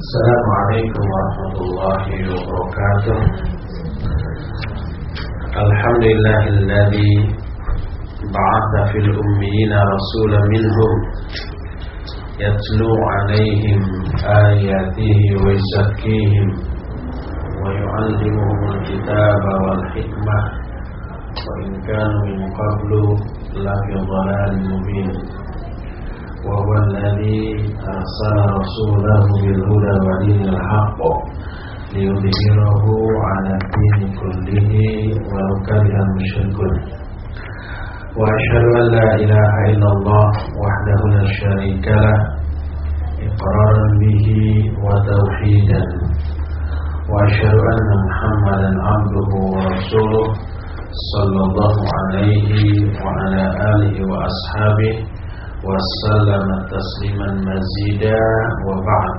السلام عليكم ورحمة الله وبركاته. الحمد لله الذي بعث في الأميين رسولا منهم يتلو عليهم آياته ويزكيهم ويعلمهم الكتاب والحكمة. وإن كانوا من قبل لفي ضلال مبين. وهو الذي أرسل رسوله بالهدى ودين الحق ليظهره على الدين كله ولو كره المشركون. وأشهد أن لا إله إلا الله وحده لا شريك له إقرارا به وتوحيدا. وأشهد أن محمدا عبده ورسوله صلى الله عليه وعلى آله وأصحابه وسلم تسليما مزيدا وبعد.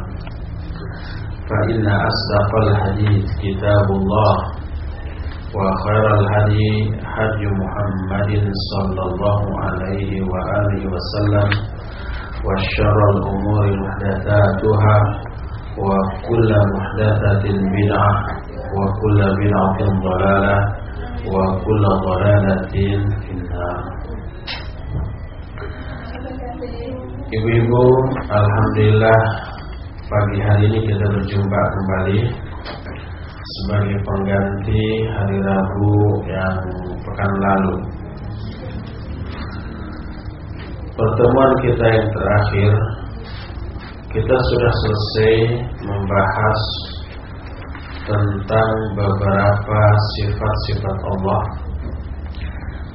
فإن أصدق الحديث كتاب الله وخير الهدي هدي محمد صلى الله عليه وآله وسلم وشر الأمور محدثاتها وكل محدثة بدعة وكل بدعة ضلالة وكل ضلالة في النار. Ibu-ibu, Alhamdulillah pagi hari ini kita berjumpa kembali sebagai pengganti hari Rabu yang pekan lalu. Pertemuan kita yang terakhir, kita sudah selesai membahas tentang beberapa sifat-sifat Allah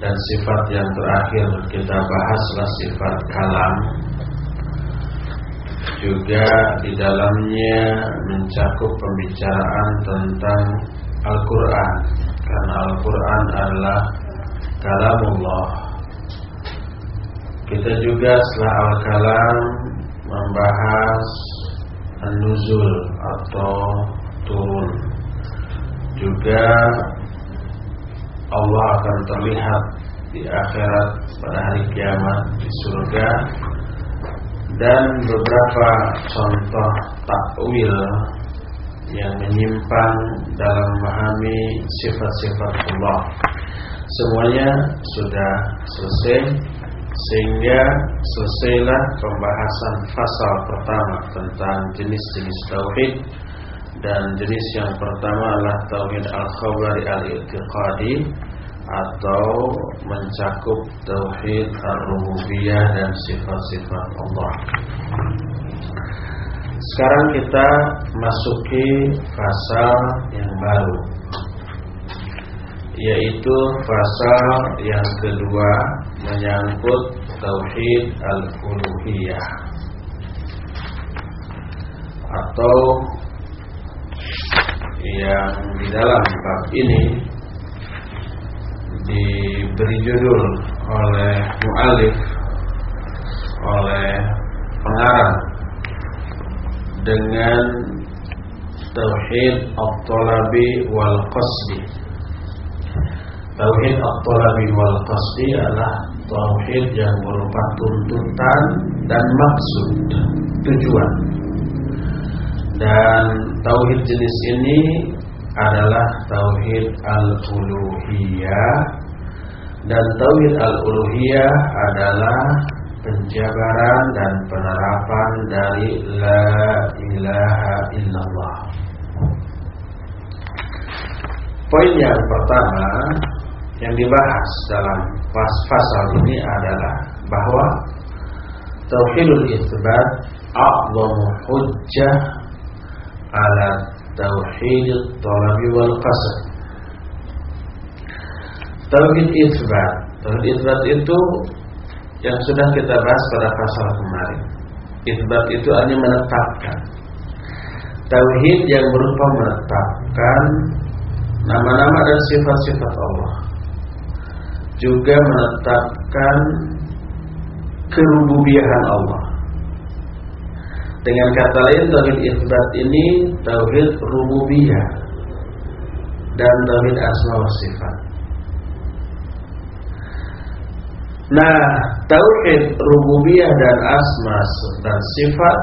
dan sifat yang terakhir kita bahaslah sifat kalam juga di dalamnya mencakup pembicaraan tentang Al-Quran. Karena Al-Quran adalah kalamullah. Kita juga setelah Al-Kalam membahas An-Nuzul atau turun. Juga Allah akan terlihat di akhirat pada hari kiamat di surga dan beberapa contoh takwil yang menyimpang dalam memahami sifat-sifat Allah. Semuanya sudah selesai sehingga selesailah pembahasan pasal pertama tentang jenis-jenis tauhid. Dan jenis yang pertama adalah tauhid al-khabari al-i'tiqadi atau mencakup tauhid ar-rububiyah dan sifat-sifat Allah. Sekarang kita masuki pasal yang baru yaitu pasal yang kedua menyangkut tauhid al-uluhiyah atau yang di dalam bab ini diberi judul oleh mu'alif oleh pengarang dengan tauhid at-talabi wal qasdi. Tauhid at-talabi wal qasdi adalah tauhid yang berupa tuntutan dan maksud tujuan. Dan tauhid jenis ini adalah tauhid al-uluhiyah dan tauhid al-uluhiyah adalah penjabaran dan penerapan dari la ilaha illallah. Poin yang pertama yang dibahas dalam pasal ini adalah bahwa tauhidul isbat a'zamu hujjah ala tauhid talabi wal qasd. Tauhid isbat, tauhid isbat itu yang sudah kita bahas pada pasal kemarin. Isbat itu hanya menetapkan. Tauhid yang berupa menetapkan nama-nama dan sifat-sifat Allah. Juga menetapkan kerububiahan Allah. Dengan kata lain tauhid isbat ini tauhid rububiyah dan tauhid asma wa sifat. Nah, tauhid rububiyah dan asma dan sifat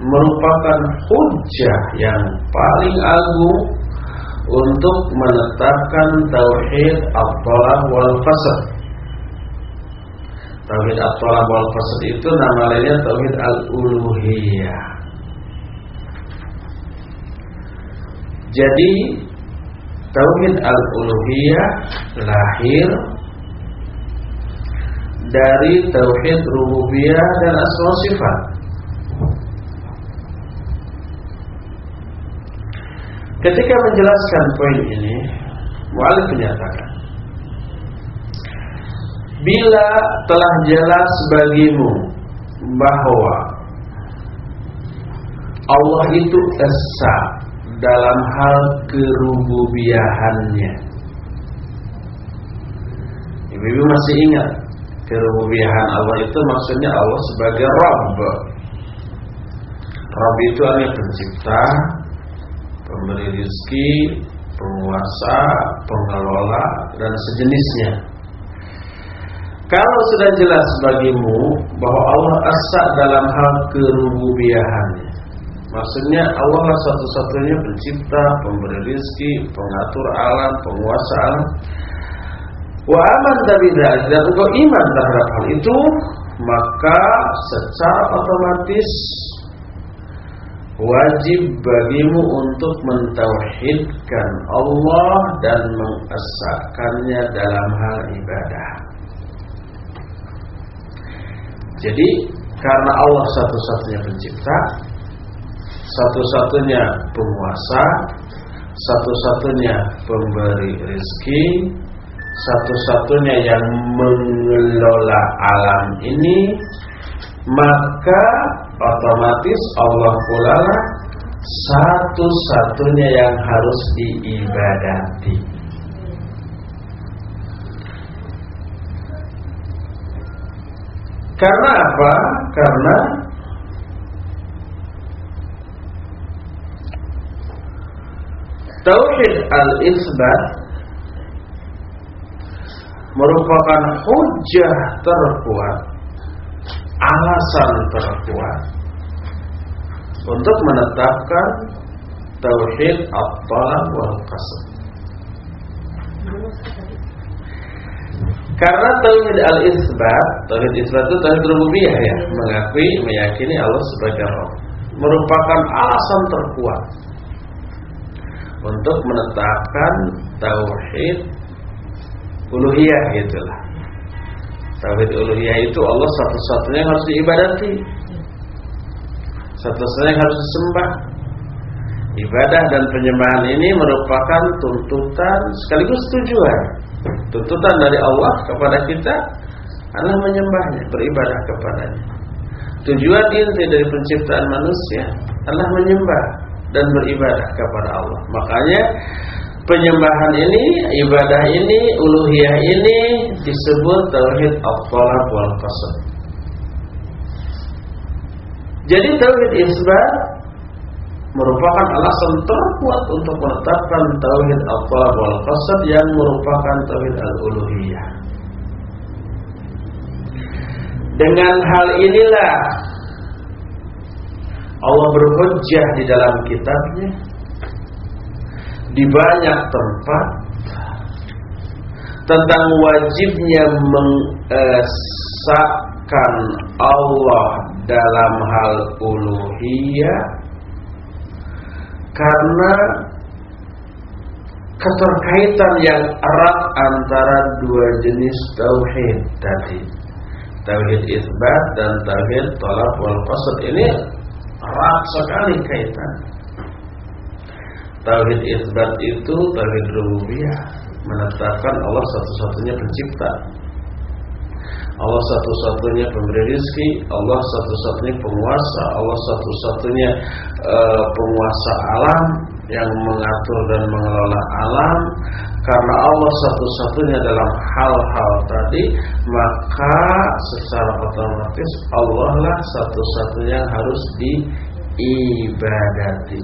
merupakan hujah yang paling agung untuk menetapkan tauhid at-talab wal qasd. Tauhid at-talab wal qasd itu nama lainnya tauhid al-uluhiyah. Jadi tauhid al-uluhiyah lahir dari tauhid rububiyah dan asma sifat. Ketika menjelaskan poin ini, Mu'alif menyatakan Bila telah jelas bagimu bahwa Allah itu esa dalam hal kerububiahannya. Ibu-ibu masih ingat kerububiahan Allah itu maksudnya Allah sebagai Rabb. Rabb itu adalah pencipta, pemberi rezeki, penguasa, pengelola dan sejenisnya. Kalau sudah jelas bagimu bahwa Allah asa dalam hal kerububiahannya, maksudnya Allah lah satu-satunya pencipta, pemberi rezeki, pengatur alam, penguasa alam. Wa aman dan engkau iman terhadap hal itu, maka secara otomatis wajib bagimu untuk mentauhidkan Allah dan mengesahkannya dalam hal ibadah. Jadi karena Allah satu-satunya pencipta, satu-satunya penguasa, satu-satunya pemberi rezeki, satu-satunya yang mengelola alam ini, maka otomatis Allah pula satu-satunya yang harus diibadati. Karena apa? Karena Tauhid al-isbat merupakan hujah terkuat, alasan terkuat untuk menetapkan tauhid at-talab wal qasd. Karena tauhid al-isbat, tauhid isbat itu tauhid rububiyah ya, mengakui meyakini Allah sebagai Rabb, merupakan alasan terkuat untuk menetapkan tauhid uluhiyah gitulah. Tauhid uluhiyah itu Allah satu-satunya yang harus diibadati. Satu-satunya yang harus disembah. Ibadah dan penyembahan ini merupakan tuntutan sekaligus tujuan. Tuntutan dari Allah kepada kita adalah menyembahnya, beribadah kepadanya. Tujuan inti dari penciptaan manusia adalah menyembah dan beribadah kepada Allah. Makanya penyembahan ini, ibadah ini, uluhiyah ini disebut tauhid al-talab wal qasd. Jadi tauhid isbat merupakan alasan terkuat untuk menetapkan tauhid al-talab wal qasd yang merupakan tauhid al-uluhiyah. Dengan hal inilah Allah berhujjah di dalam kitabnya di banyak tempat tentang wajibnya mengesahkan Allah dalam hal uluhiyah karena keterkaitan yang erat antara dua jenis tauhid tadi. Tauhid isbat dan tauhid tolak wal qasd ini erat sekali kaitan Tauhid isbat itu tauhid rububiyah, menetapkan Allah satu-satunya pencipta. Allah satu-satunya pemberi rezeki, Allah satu-satunya penguasa, Allah satu-satunya uh, penguasa alam yang mengatur dan mengelola alam. Karena Allah satu-satunya dalam hal-hal tadi, maka secara otomatis Allah lah satu-satunya yang harus diibadati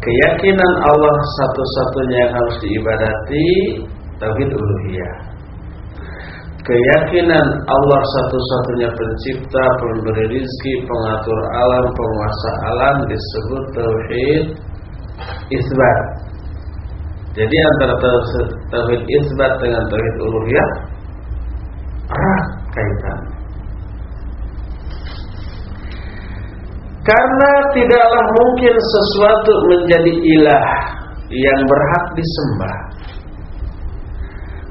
keyakinan Allah satu-satunya yang harus diibadati tauhid uluhiyah. keyakinan Allah satu-satunya pencipta, pemberi rizki, pengatur alam, penguasa alam disebut tauhid isbat. Jadi antara tauhid isbat dengan tauhid uluhiyah erat kaitan. Karena tidaklah mungkin sesuatu menjadi ilah yang berhak disembah.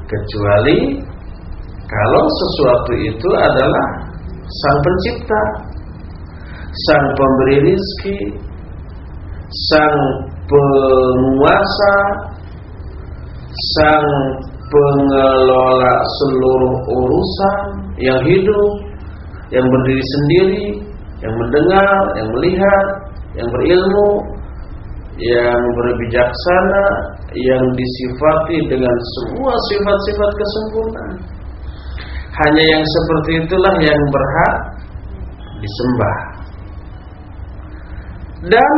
Kecuali kalau sesuatu itu adalah sang pencipta, sang pemberi rizki, sang penguasa, sang pengelola seluruh urusan yang hidup, yang berdiri sendiri, yang mendengar, yang melihat, yang berilmu, yang berbijaksana, yang disifati dengan semua sifat-sifat kesempurnaan. Hanya yang seperti itulah yang berhak disembah. Dan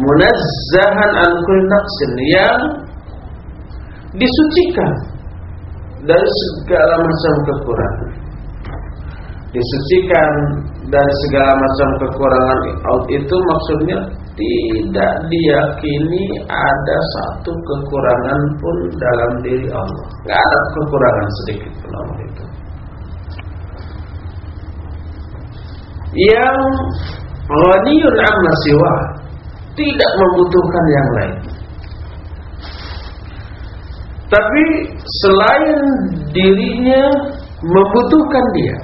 munazzahan an naqsin yang disucikan dari segala macam kekurangan. Disucikan dari segala macam kekurangan itu maksudnya tidak diyakini ada satu kekurangan pun dalam diri Allah. Tidak ada kekurangan sedikit pun Allah itu. Yang ghaniyun amma siwa tidak membutuhkan yang lain. Tapi selain dirinya membutuhkan dia.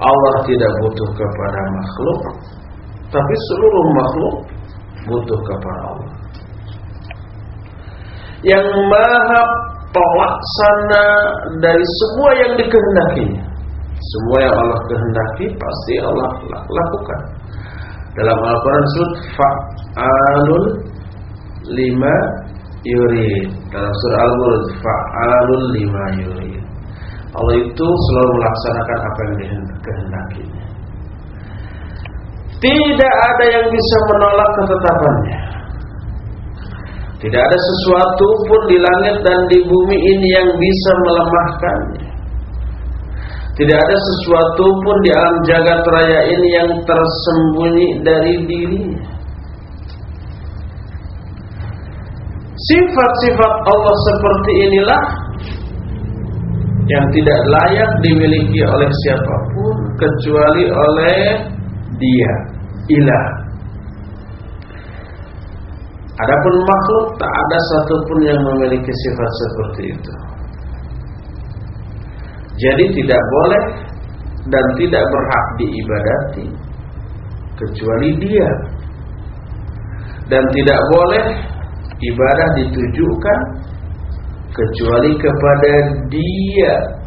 Allah tidak butuh kepada makhluk tapi seluruh makhluk butuh kepada Allah. Yang maha pelaksana dari semua yang dikehendakinya. Semua yang Allah kehendaki pasti Allah lakukan. Dalam Al-Quran surat Fa'alun lima yurid. Dalam surah Al-Mulk Fa'alun lima yurid. Allah itu selalu melaksanakan apa yang dikehendakinya. Tidak ada yang bisa menolak ketetapannya. Tidak ada sesuatu pun di langit dan di bumi ini yang bisa melemahkannya. Tidak ada sesuatu pun di alam jagat raya ini yang tersembunyi dari dirinya. Sifat-sifat Allah seperti inilah yang tidak layak dimiliki oleh siapa pun kecuali oleh Dia ilah. Adapun makhluk tak ada satupun yang memiliki sifat seperti itu. Jadi tidak boleh dan tidak berhak diibadati kecuali dia. Dan tidak boleh ibadah ditujukan kecuali kepada dia.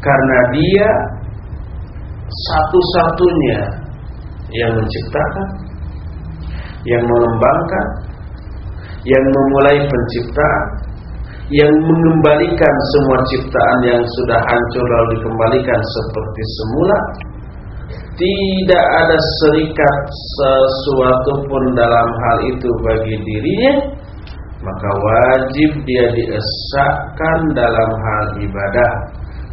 Karena dia satu-satunya yang menciptakan, yang mengembangkan, yang memulai penciptaan, yang mengembalikan semua ciptaan yang sudah hancur lalu dikembalikan seperti semula. Tidak ada serikat sesuatu pun dalam hal itu bagi dirinya, maka wajib dia diesakan dalam hal ibadah.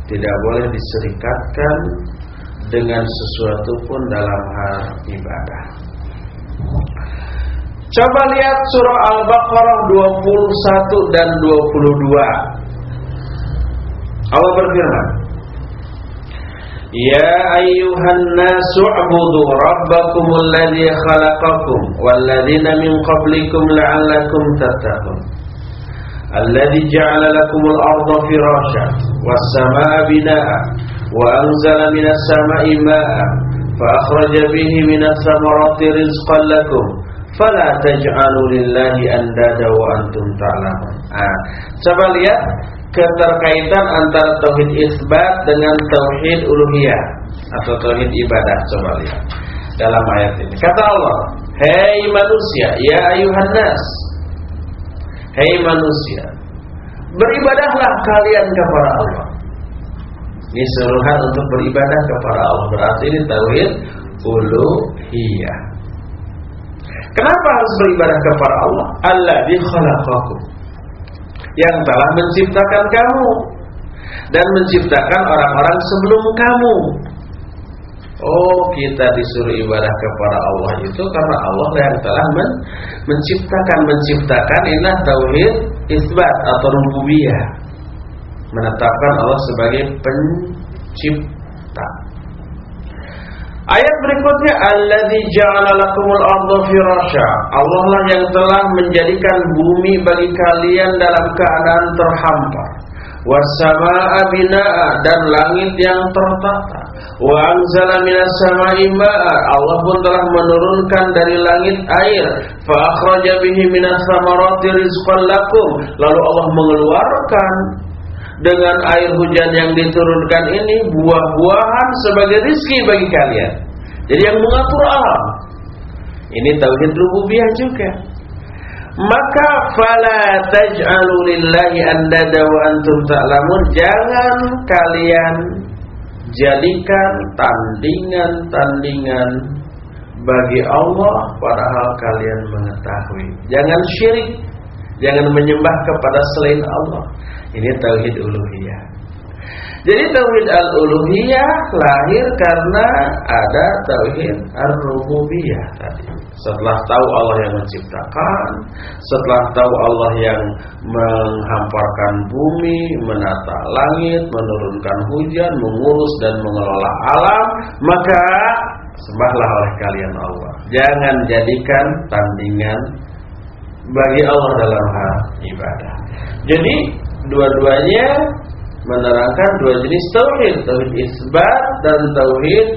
Tidak boleh diserikatkan dengan sesuatu pun dalam hal ibadah. Coba lihat surah Al-Baqarah 21 dan 22. Allah berfirman, Ya ayyuhan nasu ubudu rabbakumul ladzi khalaqakum walladzina min qablikum la'allakum tattaqun. Alladzi ja'ala lakumul arda firasha was samaa'a binaa'a وأنزل من السماء ماء فأخرج به من الثمرات رزقا لكم فلا تجعلوا لله أندادا وأنتم تعلمون ah, Coba lihat keterkaitan antara tauhid isbat dengan tauhid uluhiyah atau tauhid ibadah coba lihat dalam ayat ini kata Allah hei manusia ya ayuhan nas hei manusia beribadahlah kalian kepada Allah ini seruhan untuk beribadah kepada Allah. Berarti ini tauhid uluhiyah. Kenapa harus beribadah kepada Allah? Allah di yang telah menciptakan kamu dan menciptakan orang-orang sebelum kamu. Oh, kita disuruh ibadah kepada Allah itu karena Allah yang telah men menciptakan menciptakan inilah tauhid isbat atau rububiyah. Menetapkan Allah sebagai pencipta. Ayat berikutnya alladzi ja'ala lakumul. Allah lah yang telah menjadikan bumi bagi kalian dalam keadaan terhampar. Wasamaa bina'a dan langit yang tertata. Wa anzala minas sama'i ma'a. Allah pun telah menurunkan dari langit air. Fa akhraja bihi minas samarati rizqan lakum. Lalu Allah mengeluarkan dengan air hujan yang diturunkan ini buah-buahan sebagai rizki bagi kalian. Jadi yang mengatur alam. Ini tauhid rububiyah juga. Maka fala taj'alu lillahi andada wa antum ta'lamun. Jangan kalian jadikan tandingan-tandingan bagi Allah padahal kalian mengetahui. Jangan syirik, jangan menyembah kepada selain Allah. Ini tauhid uluhiyah. Jadi tauhid al-uluhiyah lahir karena ada tauhid ar-rububiyah tadi. Setelah tahu Allah yang menciptakan, setelah tahu Allah yang menghamparkan bumi, menata langit, menurunkan hujan, mengurus dan mengelola alam, maka sembahlah oleh kalian Allah. Jangan jadikan tandingan bagi Allah dalam hal ibadah. Jadi dua-duanya menerangkan dua jenis tauhid, tauhid isbat dan tauhid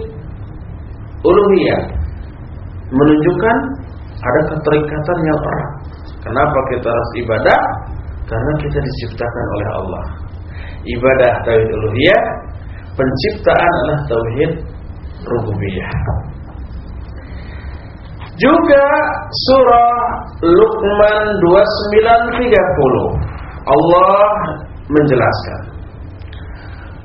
uluhiyah. Menunjukkan ada keterikatan yang erat. Kenapa kita harus ibadah? Karena kita diciptakan oleh Allah. Ibadah tauhid uluhiyah, penciptaan adalah tauhid rububiyah. Juga surah Luqman 2930 Allah menjelaskan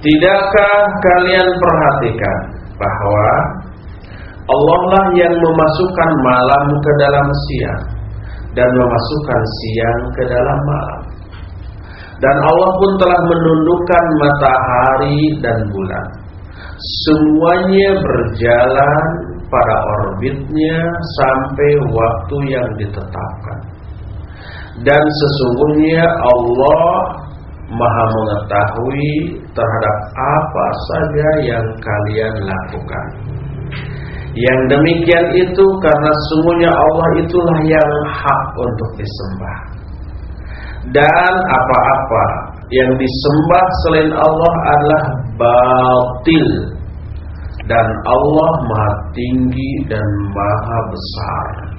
Tidakkah kalian perhatikan bahwa Allah lah yang memasukkan malam ke dalam siang dan memasukkan siang ke dalam malam. Dan Allah pun telah menundukkan matahari dan bulan semuanya berjalan pada orbitnya sampai waktu yang ditetapkan. Dan sesungguhnya Allah Maha mengetahui terhadap apa saja yang kalian lakukan. Yang demikian itu karena sungguhnya Allah itulah yang hak untuk disembah. Dan apa-apa yang disembah selain Allah adalah batil dan Allah maha tinggi dan maha besar.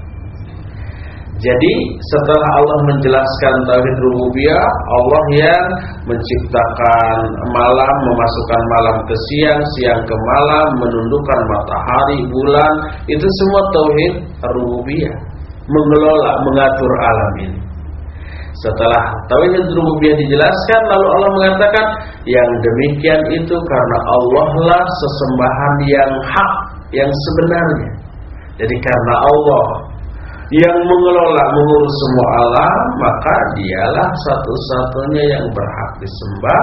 Jadi setelah Allah menjelaskan tauhid rububiyah, Allah yang menciptakan malam, memasukkan malam ke siang, siang ke malam, menundukkan matahari, bulan, itu semua tauhid rububiyah, mengelola, mengatur alam ini. Setelah tauhid rububiyah dijelaskan lalu Allah mengatakan yang demikian itu karena Allah lah sesembahan yang hak yang sebenarnya. Jadi karena Allah yang mengelola mengurus semua alam maka dialah satu-satunya yang berhak disembah.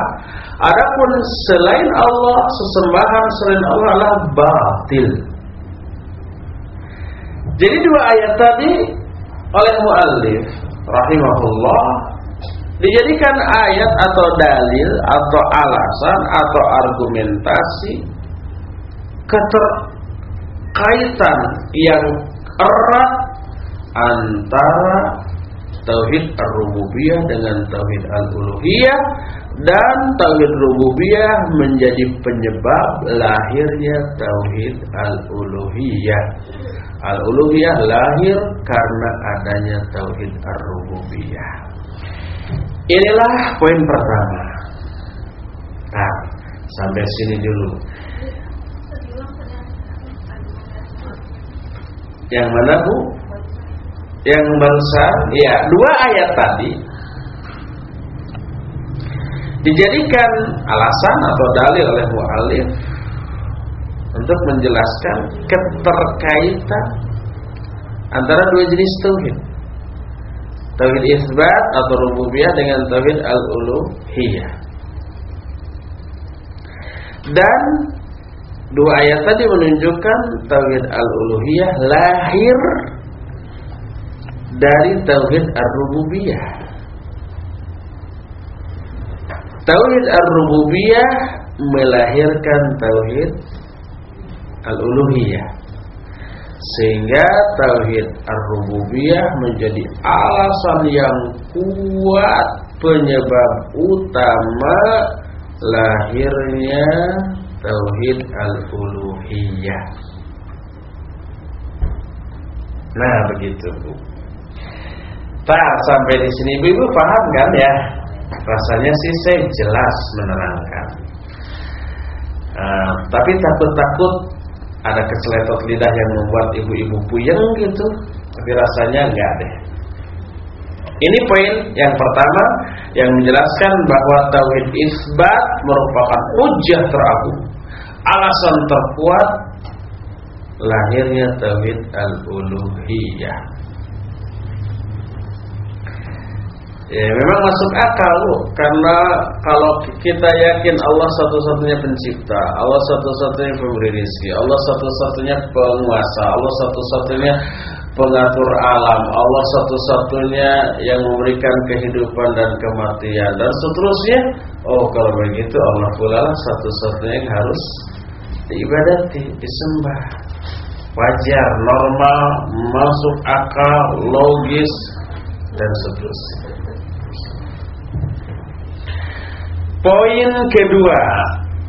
Adapun selain Allah sesembahan selain Allah adalah batil. Jadi dua ayat tadi oleh muallif rahimahullah dijadikan ayat atau dalil atau alasan atau argumentasi keterkaitan yang erat antara tauhid ar-rububiyah dengan tauhid al-uluhiyah dan tauhid rububiyah menjadi penyebab lahirnya tauhid al-uluhiyah. Al-uluhiyah lahir karena adanya tauhid ar-rububiyah. Inilah poin pertama. Nah, sampai sini dulu. Yang mana bu? Yang barusan, ya dua ayat tadi dijadikan alasan atau dalil oleh mu'alif untuk menjelaskan keterkaitan antara dua jenis tauhid. Tauhid isbat atau rububiyah dengan tauhid al-uluhiyah. Dan dua ayat tadi menunjukkan tauhid al-uluhiyah lahir dari tauhid ar-rububiyah. Tauhid ar-rububiyah melahirkan tauhid al-uluhiyah. Sehingga tauhid ar-rububiyah menjadi alasan yang kuat penyebab utama lahirnya tauhid al-uluhiyah. Nah, begitu, Bu. Tak sampai di sini Ibu paham kan ya? Rasanya sih saya jelas menerangkan. Uh, tapi takut-takut ada keceletot lidah yang membuat ibu-ibu puyeng gitu. Tapi rasanya enggak deh. Ini poin yang pertama yang menjelaskan bahwa tauhid isbat merupakan hujah teragung, alasan terkuat lahirnya tauhid al-uluhiyah. Ya memang masuk akal bu, karena kalau kita yakin Allah satu-satunya pencipta, Allah satu-satunya pemberi rezeki, Allah satu-satunya penguasa, Allah satu-satunya pengatur alam, Allah satu-satunya yang memberikan kehidupan dan kematian dan seterusnya. Oh kalau begitu Allah pula satu-satunya yang harus diibadati, disembah. Wajar, normal, masuk akal, logis dan seterusnya. Poin kedua,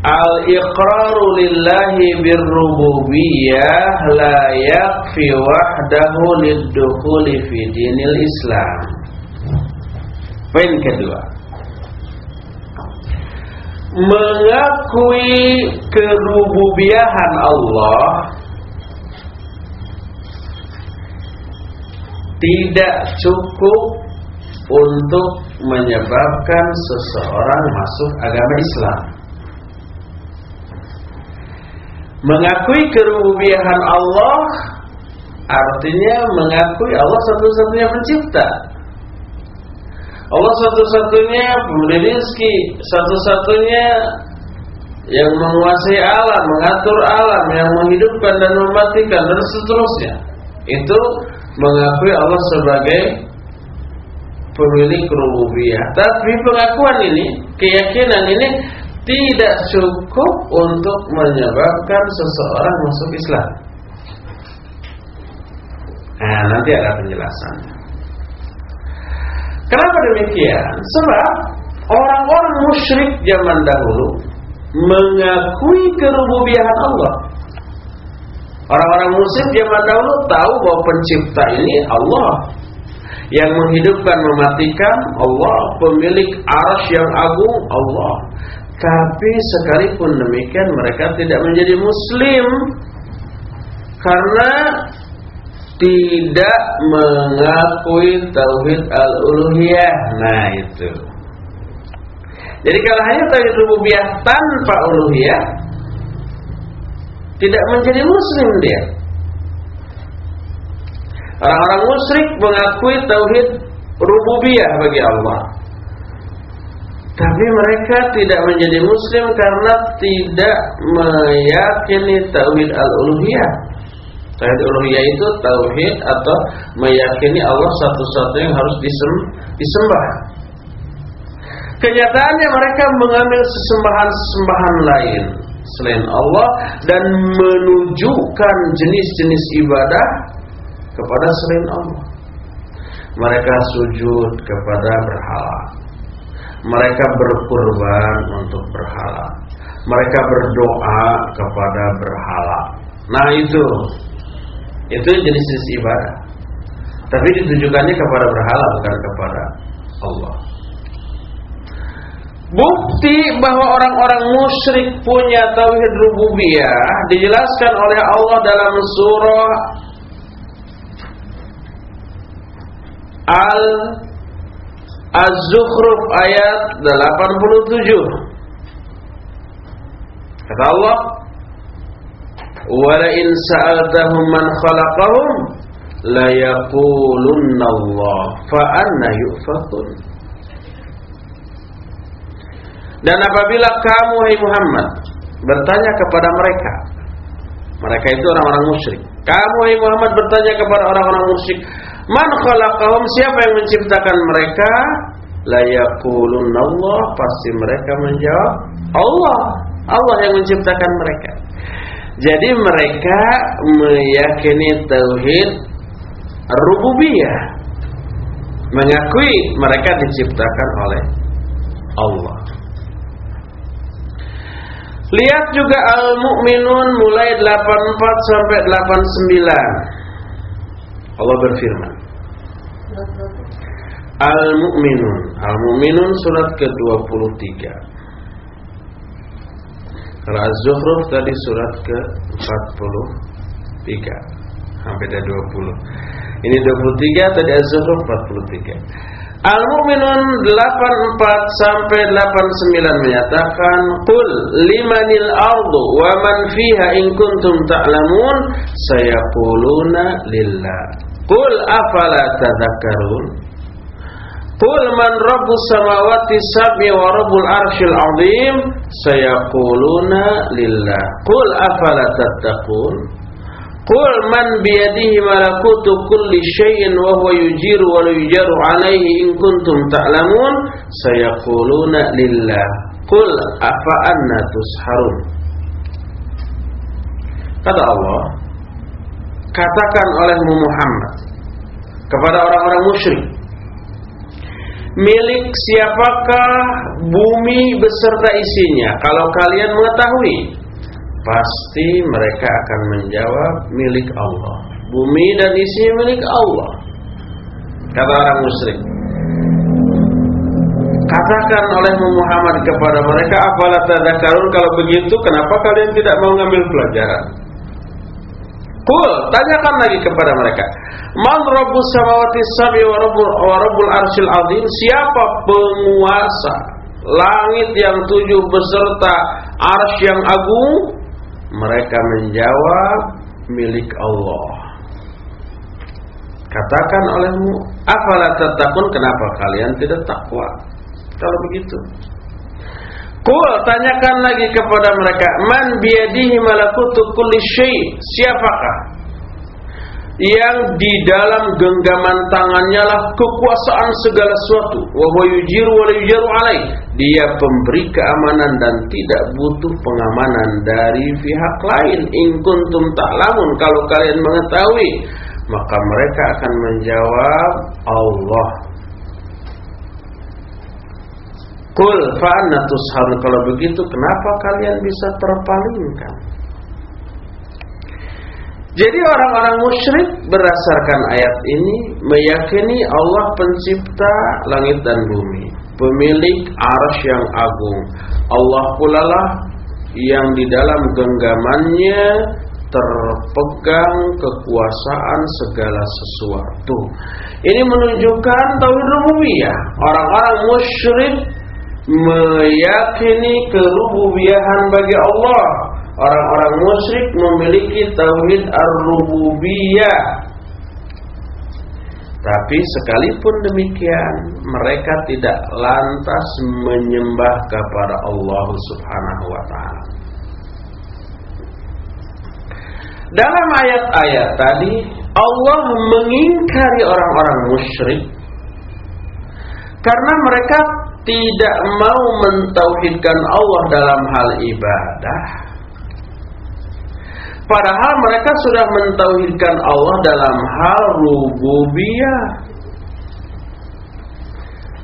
al-iqraru lillahi birrububiyah la yakfi wahdahu lid-dukhuli fi dinil Islam. Poin kedua. Mengakui kerububiahan Allah tidak cukup untuk menyebabkan seseorang masuk agama Islam. Mengakui kerububiahan Allah artinya mengakui Allah satu-satunya pencipta. Allah satu-satunya pemberi rezeki, satu-satunya yang menguasai alam, mengatur alam, yang menghidupkan dan mematikan dan seterusnya. Itu mengakui Allah sebagai pemilik rububiyah. Tapi pengakuan ini, keyakinan ini tidak cukup untuk menyebabkan seseorang masuk Islam. Nah, nanti ada penjelasan. Kenapa demikian? Sebab orang-orang musyrik zaman dahulu mengakui kerububiahan Allah. Orang-orang musyrik zaman dahulu tahu bahwa pencipta ini Allah, yang menghidupkan mematikan Allah, pemilik aras yang agung Allah. Tapi sekalipun demikian mereka tidak menjadi muslim karena tidak mengakui tauhid al-uluhiyah. Nah, itu. Jadi kalau hanya tauhid rububiyah tanpa uluhiyah tidak menjadi muslim dia. Orang-orang musyrik mengakui tauhid rububiyah bagi Allah. Tapi mereka tidak menjadi muslim karena tidak meyakini tauhid al-uluhiyah. Tauhid uluhiyah itu tauhid atau meyakini Allah satu-satu yang harus disembah. Kenyataannya mereka mengambil sesembahan-sesembahan lain selain Allah dan menunjukkan jenis-jenis ibadah kepada selain Allah. Mereka sujud kepada berhala. Mereka berkurban untuk berhala. Mereka berdoa kepada berhala. Nah itu, itu jenis-jenis ibadah. Tapi ditujukannya kepada berhala bukan kepada Allah. Bukti bahwa orang-orang musyrik punya tauhid rububiyah dijelaskan oleh Allah dalam surah Al Az-Zukhruf ayat 87. Kata Allah, "Wa in sa'altahum man khalaqahum la yaqulunna Allah fa anna yufakun." Dan apabila kamu hai Muhammad bertanya kepada mereka, mereka itu orang-orang musyrik. Kamu hai Muhammad bertanya kepada orang-orang musyrik, "Man khalaqahum?" Siapa yang menciptakan mereka? La yaqulunna Allah, pasti mereka menjawab, Allah. Allah yang menciptakan mereka. Jadi mereka meyakini tauhid rububiyah. Mengakui mereka diciptakan oleh Allah. Lihat juga Al-Mu'minun mulai 84 sampai 89. Allah berfirman. Al-Mu'minun. Al-Mu'minun surat ke-23. Kalau Az-Zukhruf tadi surat ke-43 Sampai ada 20 Ini 23 tadi Az-Zukhruf 43 Al-Mu'minun 84 sampai 89 menyatakan Qul limanil ardu wa man fiha in kuntum ta'lamun sayaquluna lillah Qul afala tadhakkarun Qul man rabbus samawati sab'i wa rabbul arsyil azim sayaquluna lillah. Qul afala tattaqun? Qul man biyadihi malakutu kulli syai'in wa huwa yujiru wa la yujaru alaihi in kuntum ta'lamun sayaquluna lillah. Qul afa anna tusharun? Kata Allah, katakan olehmu Muhammad kepada orang-orang musyrik milik siapakah bumi beserta isinya? Kalau kalian mengetahui, pasti mereka akan menjawab milik Allah. Bumi dan isinya milik Allah. Kata orang musyrik. Katakan oleh Muhammad kepada mereka, apalah tadzakarun kalau begitu kenapa kalian tidak mau ngambil pelajaran? Kul, tanyakan lagi kepada mereka. Man rabbus samawati sab'i wa rabbul, wa rabbul arsyil azim? Siapa penguasa langit yang tujuh beserta arsy yang agung? Mereka menjawab milik Allah. Katakan olehmu, apalah tatakun kenapa kalian tidak takwa? Kalau begitu. Kul tanyakan lagi kepada mereka, man biyadihi malakutu kulli syai? Siapakah yang di dalam genggaman tangannya lah kekuasaan segala sesuatu. Wa yujiru wa yujaru alaih. Dia pemberi keamanan dan tidak butuh pengamanan dari pihak lain. In kuntum ta'lamun kalau kalian mengetahui, maka mereka akan menjawab Allah. Kul fa'anna tusharun kalau begitu kenapa kalian bisa terpalingkan? Jadi orang-orang musyrik berdasarkan ayat ini meyakini Allah pencipta langit dan bumi, pemilik arsy yang agung. Allah pula lah yang di dalam genggamannya terpegang kekuasaan segala sesuatu. Ini menunjukkan tauhid rububiyah. Orang-orang musyrik meyakini kerububiyahan bagi Allah orang-orang musyrik memiliki tauhid ar-rububiyah. Tapi sekalipun demikian, mereka tidak lantas menyembah kepada Allah Subhanahu wa taala. Dalam ayat-ayat tadi, Allah mengingkari orang-orang musyrik karena mereka tidak mau mentauhidkan Allah dalam hal ibadah Padahal mereka sudah mentauhidkan Allah dalam hal rububiyah.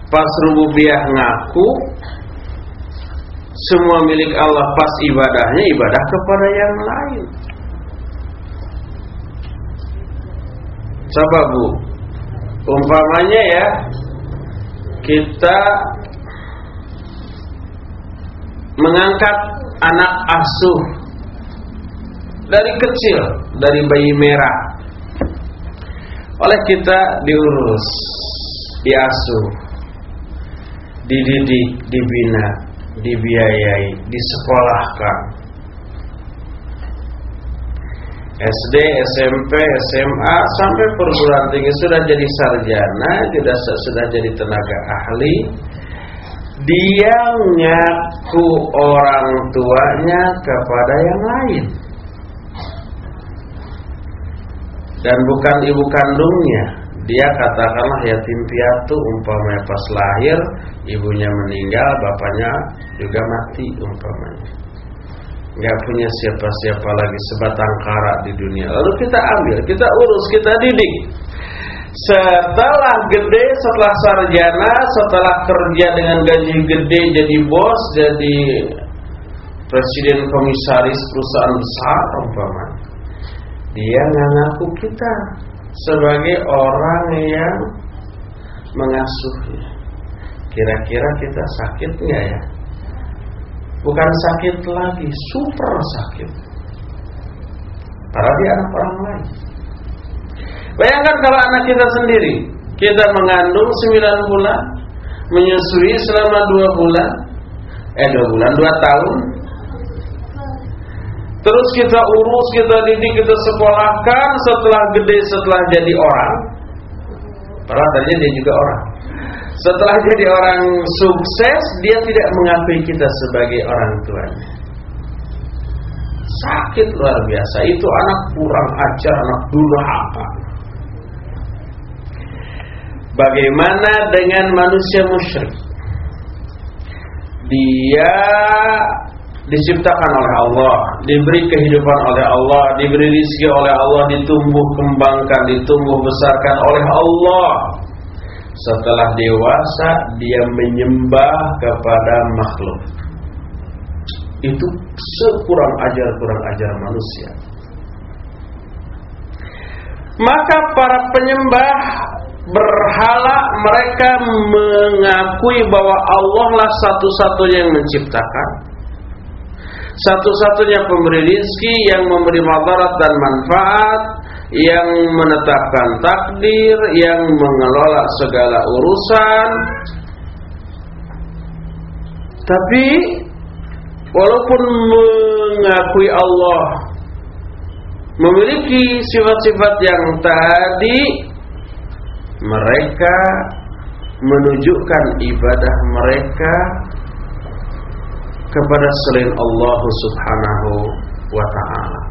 Pas rububiyah ngaku semua milik Allah pas ibadahnya ibadah kepada yang lain. Coba Bu, umpamanya ya kita mengangkat anak asuh dari kecil, dari bayi merah. Oleh kita diurus, diasuh, dididik, dibina, dibiayai, disekolahkan SD, SMP, SMA sampai perguruan tinggi sudah jadi sarjana, sudah sudah jadi tenaga ahli. Dia ngaku orang tuanya kepada yang lain. Dan bukan ibu kandungnya. Dia katakanlah yatim piatu umpamanya pas lahir, ibunya meninggal, bapaknya juga mati umpamanya nggak punya siapa-siapa lagi sebatang kara di dunia. Lalu kita ambil, kita urus, kita didik. Setelah gede, setelah sarjana, setelah kerja dengan gaji gede, jadi bos, jadi presiden komisaris perusahaan besar, umpamanya. Dia ngaku kita sebagai orang yang mengasuhnya. Kira-kira kita sakit nggak ya? Bukan sakit lagi, super sakit. Karena dia anak orang lain. Bayangkan kalau anak kita sendiri, kita mengandung 9 bulan, menyusui selama 2 bulan, eh 2 bulan, 2 tahun, Terus kita urus, kita didik, kita sekolahkan Setelah gede, setelah jadi orang Padahal tadinya dia juga orang setelah jadi orang sukses, dia tidak mengakui kita sebagai orang tuanya. Sakit luar biasa. Itu anak kurang ajar, anak durhaka. Bagaimana dengan manusia musyrik? Dia diciptakan oleh Allah, diberi kehidupan oleh Allah, diberi rezeki oleh Allah, ditumbuh kembangkan, ditumbuh besarkan oleh Allah. Setelah dewasa dia menyembah kepada makhluk Itu sekurang ajar kurang ajar manusia Maka para penyembah berhala mereka mengakui bahwa Allah lah satu-satunya yang menciptakan Satu-satunya pemberi rizki yang memberi madarat dan manfaat yang menetapkan takdir, yang mengelola segala urusan. Tapi walaupun mengakui Allah memiliki sifat-sifat yang tadi, mereka menunjukkan ibadah mereka kepada selain Allah Subhanahu wa taala.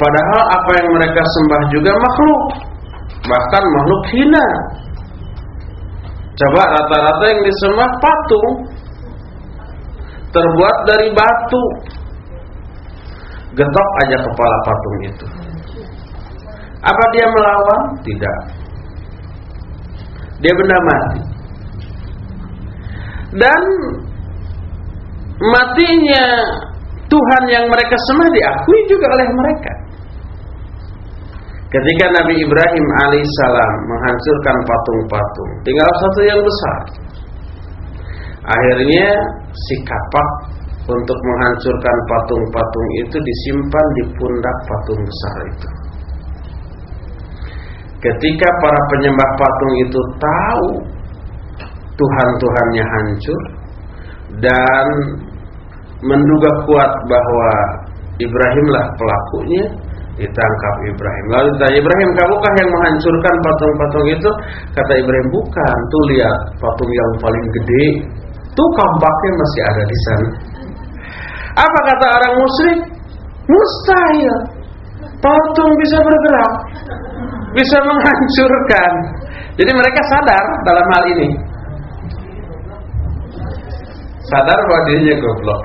Padahal apa yang mereka sembah juga makhluk. Bahkan makhluk hina. Coba rata-rata yang disembah patung. Terbuat dari batu. Getok aja kepala patung itu Apa dia melawan? Tidak Dia benda mati Dan Matinya Tuhan yang mereka sembah diakui juga oleh mereka Ketika Nabi Ibrahim alaihissalam menghancurkan patung-patung, tinggal satu yang besar. Akhirnya si kapak untuk menghancurkan patung-patung itu disimpan di pundak patung besar itu. Ketika para penyembah patung itu tahu Tuhan-Tuhannya hancur dan menduga kuat bahwa Ibrahimlah pelakunya, ditangkap Ibrahim. Lalu ditanya Ibrahim, kamukah yang menghancurkan patung-patung itu? Kata Ibrahim, bukan. Tuh lihat patung yang paling gede. Tuh kampaknya masih ada di sana. Apa kata orang musyrik? Mustahil. Patung bisa bergerak. Bisa menghancurkan. Jadi mereka sadar dalam hal ini. Sadar bahwa dirinya goblok.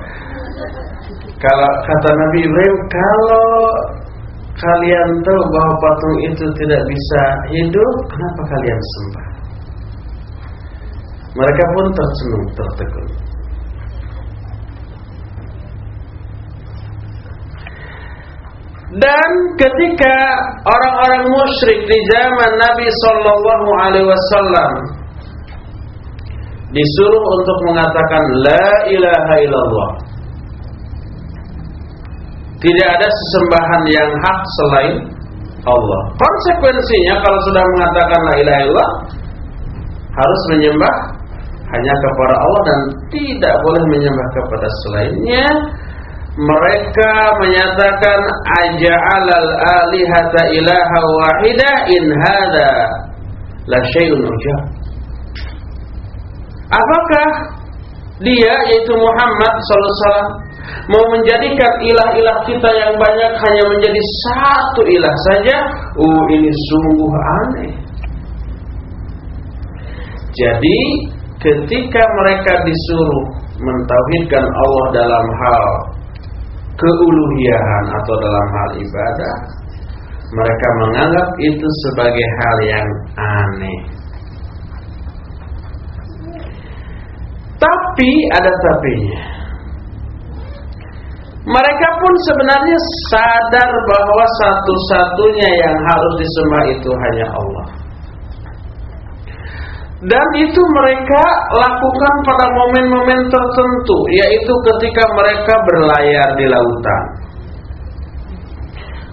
Kalau kata Nabi Ibrahim, kalau kalian tahu bahwa patung itu tidak bisa hidup, kenapa kalian sembah? Mereka pun tersenyum, tertegun. Dan ketika orang-orang musyrik di zaman Nabi Sallallahu Alaihi Wasallam disuruh untuk mengatakan la ilaha illallah. Tidak ada sesembahan yang hak selain Allah. Konsekuensinya kalau sudah mengatakan la ilaha illallah harus menyembah hanya kepada Allah dan tidak boleh menyembah kepada selainnya. Mereka menyatakan aja'alal alihata ilaha wahidah in hada la syai'un ujab. Apakah dia yaitu Muhammad sallallahu alaihi wasallam mau menjadikan ilah-ilah kita yang banyak hanya menjadi satu ilah saja? Oh, ini sungguh aneh. Jadi, ketika mereka disuruh mentauhidkan Allah dalam hal keuluhian atau dalam hal ibadah, mereka menganggap itu sebagai hal yang aneh. Tapi ada tapinya. Mereka pun sebenarnya sadar bahwa satu-satunya yang harus disembah itu hanya Allah. Dan itu mereka lakukan pada momen-momen tertentu, yaitu ketika mereka berlayar di lautan.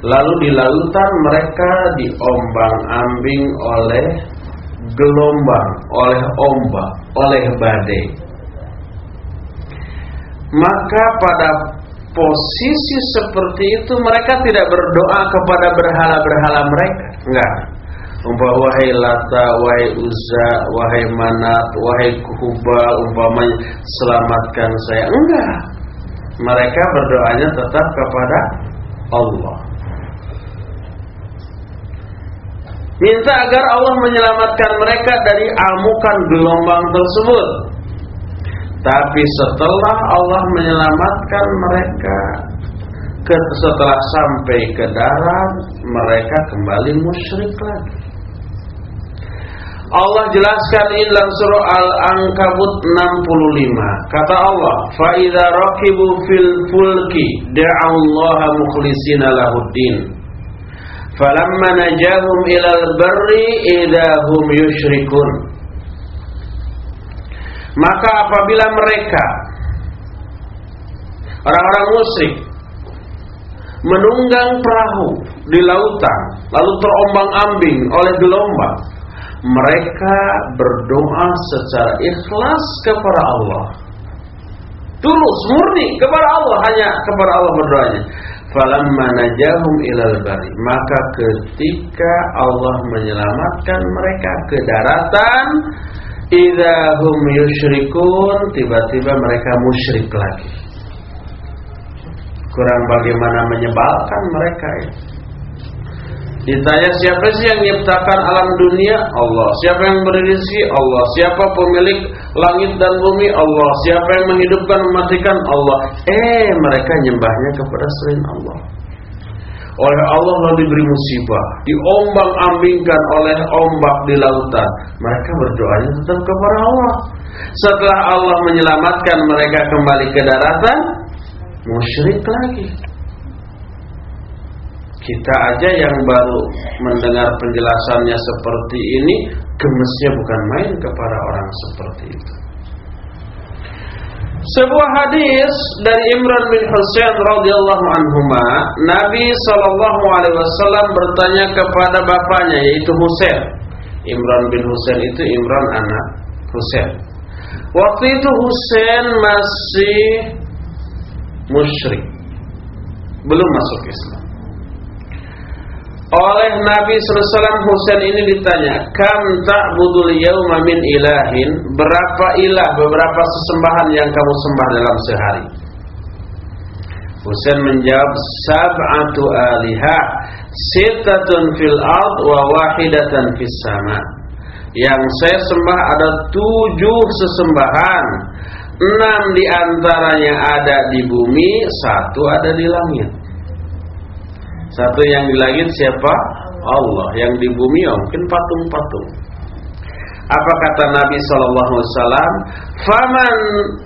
Lalu di lautan mereka diombang-ambing oleh gelombang, oleh ombak, oleh badai. Maka pada posisi seperti itu mereka tidak berdoa kepada berhala-berhala mereka, enggak. Umpama wahai Lata, wahai Uzza, wahai Manat, wahai Kuba, umpamanya selamatkan saya. Enggak. Mereka berdoanya tetap kepada Allah. Minta agar Allah menyelamatkan mereka dari amukan gelombang tersebut. Tapi setelah Allah menyelamatkan mereka setelah sampai ke darat mereka kembali musyrik lagi. Allah jelaskan ini dalam surah Al-Ankabut 65. Kata Allah, "Fa idza raqibu fil fulki da'u Allah mukhlishina lahuddin." Falamma najahum ilal barri idahum yushrikun Maka apabila mereka Orang-orang musyrik Menunggang perahu di lautan Lalu terombang-ambing oleh gelombang Mereka berdoa secara ikhlas kepada Allah. Tulus, murni kepada Allah Hanya kepada Allah berdoanya. Falamma najahum ilal bari. Maka ketika Allah menyelamatkan mereka ke daratan idahum yusyrikun tiba-tiba mereka musyrik lagi. Kurang bagaimana menyebalkan mereka ya Ditanya siapa sih yang menciptakan alam dunia? Allah. Siapa yang beri rezeki? Allah. Siapa pemilik langit dan bumi? Allah. Siapa yang menghidupkan mematikan? Allah. Eh, mereka nyembahnya kepada selain Allah. Oleh Allah lalu diberi musibah, diombang-ambingkan oleh ombak di lautan. Mereka berdoanya tetap kepada Allah. Setelah Allah menyelamatkan mereka kembali ke daratan, musyrik lagi. Kita aja yang baru mendengar penjelasannya seperti ini Gemesnya bukan main kepada orang seperti itu sebuah hadis dari Imran bin Husain radhiyallahu anhuma, Nabi sallallahu alaihi wasallam bertanya kepada bapaknya yaitu Husain. Imran bin Husain itu Imran anak Husain. Waktu itu Husain masih musyrik. Belum masuk Islam. Oleh Nabi SAW Husain ini ditanya Kam ta'budul yawma min ilahin? Berapa ilah, beberapa sesembahan yang kamu sembah dalam sehari? Husain menjawab Sab'atu alihah Sitatun fil ard wa wahidatan fis sama. Yang saya sembah ada tujuh sesembahan. Enam di antaranya ada di bumi Satu ada di langit satu yang di langit siapa? Allah. Yang di bumi ya mungkin patung-patung. Apa kata Nabi sallallahu alaihi wasallam? "Faman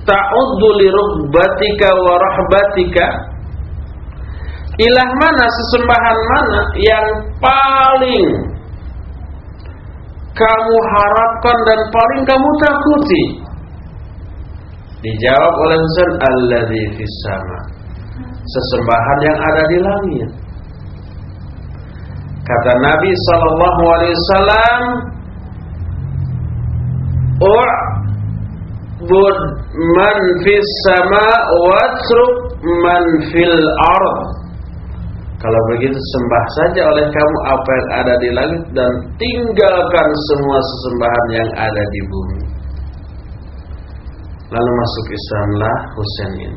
ta'uddu li rubbatika wa rahbatika?" Ilah mana sesembahan mana yang paling kamu harapkan dan paling kamu takuti Dijawab oleh Husain alladzi fis sama. Sesembahan yang ada di langit. Kata Nabi sallallahu alaihi wasallam, "U'bud man fis sama watruk man fil ard." Kalau begitu sembah saja oleh kamu apa yang ada di langit dan tinggalkan semua sesembahan yang ada di bumi. Lalu masuk Islamlah Husain.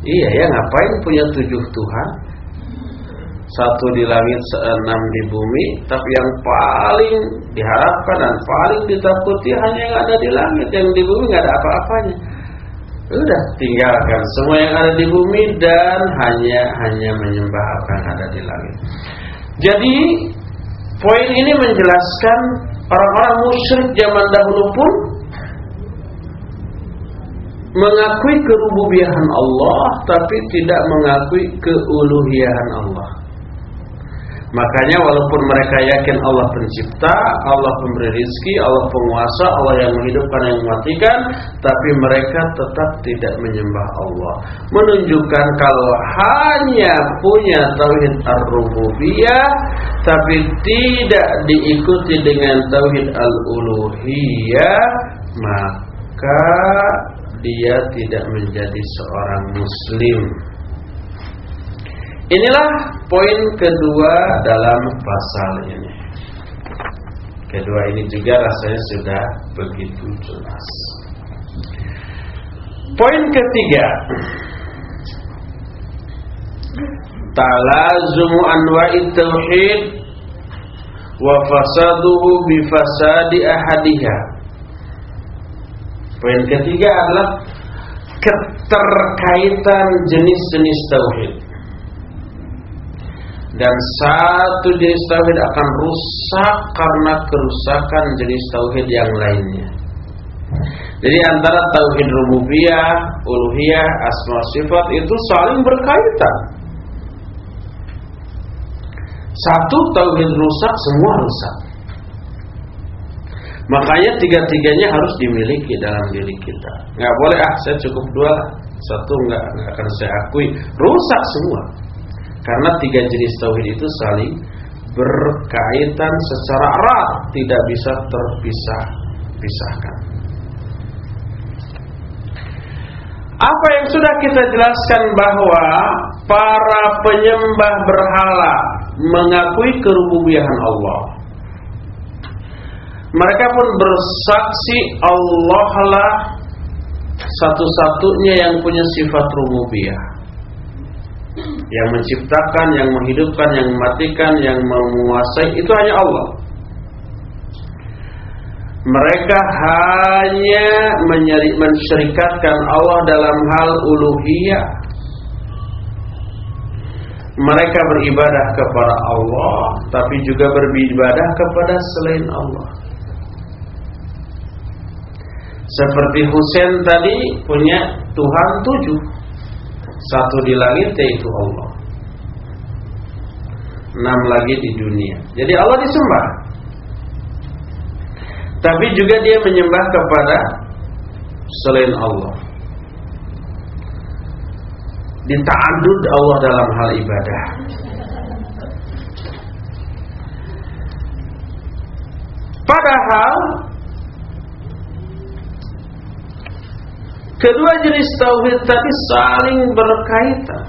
Iya ya ngapain punya tujuh Tuhan? Satu di langit, enam di bumi, tapi yang paling diharapkan dan paling ditakuti hanya yang ada di langit, yang di bumi nggak ada apa-apanya. Udah tinggalkan semua yang ada di bumi dan hanya hanya menyembah apa yang ada di langit. Jadi poin ini menjelaskan orang-orang musyrik zaman dahulu pun mengakui kerububiahan Allah tapi tidak mengakui keuluhiahan Allah. Makanya walaupun mereka yakin Allah pencipta, Allah pemberi rizki, Allah penguasa, Allah yang menghidupkan yang mematikan, tapi mereka tetap tidak menyembah Allah. Menunjukkan kalau hanya punya tauhid ar-rububiyah tapi tidak diikuti dengan tauhid al-uluhiyah, maka dia tidak menjadi seorang muslim. Inilah poin kedua dalam pasal ini. Kedua ini juga rasanya sudah begitu jelas. Poin ketiga. Talazumu anwa'i tauhid wa fasaduhu bi fasadi ahadiha. Poin ketiga adalah keterkaitan jenis-jenis tauhid dan satu jenis tauhid akan rusak karena kerusakan jenis tauhid yang lainnya. Jadi antara tauhid rububiyah, uluhiyah, asma sifat itu saling berkaitan. Satu tauhid rusak, semua rusak. Makanya tiga-tiganya harus dimiliki dalam diri kita. Nggak boleh ah saya cukup dua, satu nggak, nggak akan saya akui. Rusak semua. Karena tiga jenis tauhid itu saling berkaitan secara erat, tidak bisa terpisah-pisahkan. Apa yang sudah kita jelaskan bahwa para penyembah berhala mengakui kerububiahan Allah. Mereka pun bersaksi Allah lah satu-satunya yang punya sifat rububiyah yang menciptakan, yang menghidupkan, yang mematikan, yang menguasai itu hanya Allah. Mereka hanya mensyarikatkan Allah dalam hal uluhiyah. Mereka beribadah kepada Allah, tapi juga beribadah kepada selain Allah. Seperti Husain tadi punya Tuhan tujuh satu di langit yaitu Allah. Enam lagi di dunia. Jadi Allah disembah. Tapi juga dia menyembah kepada selain Allah. Dita'adud Allah dalam hal ibadah. Padahal Kedua jenis tauhid tadi saling berkaitan.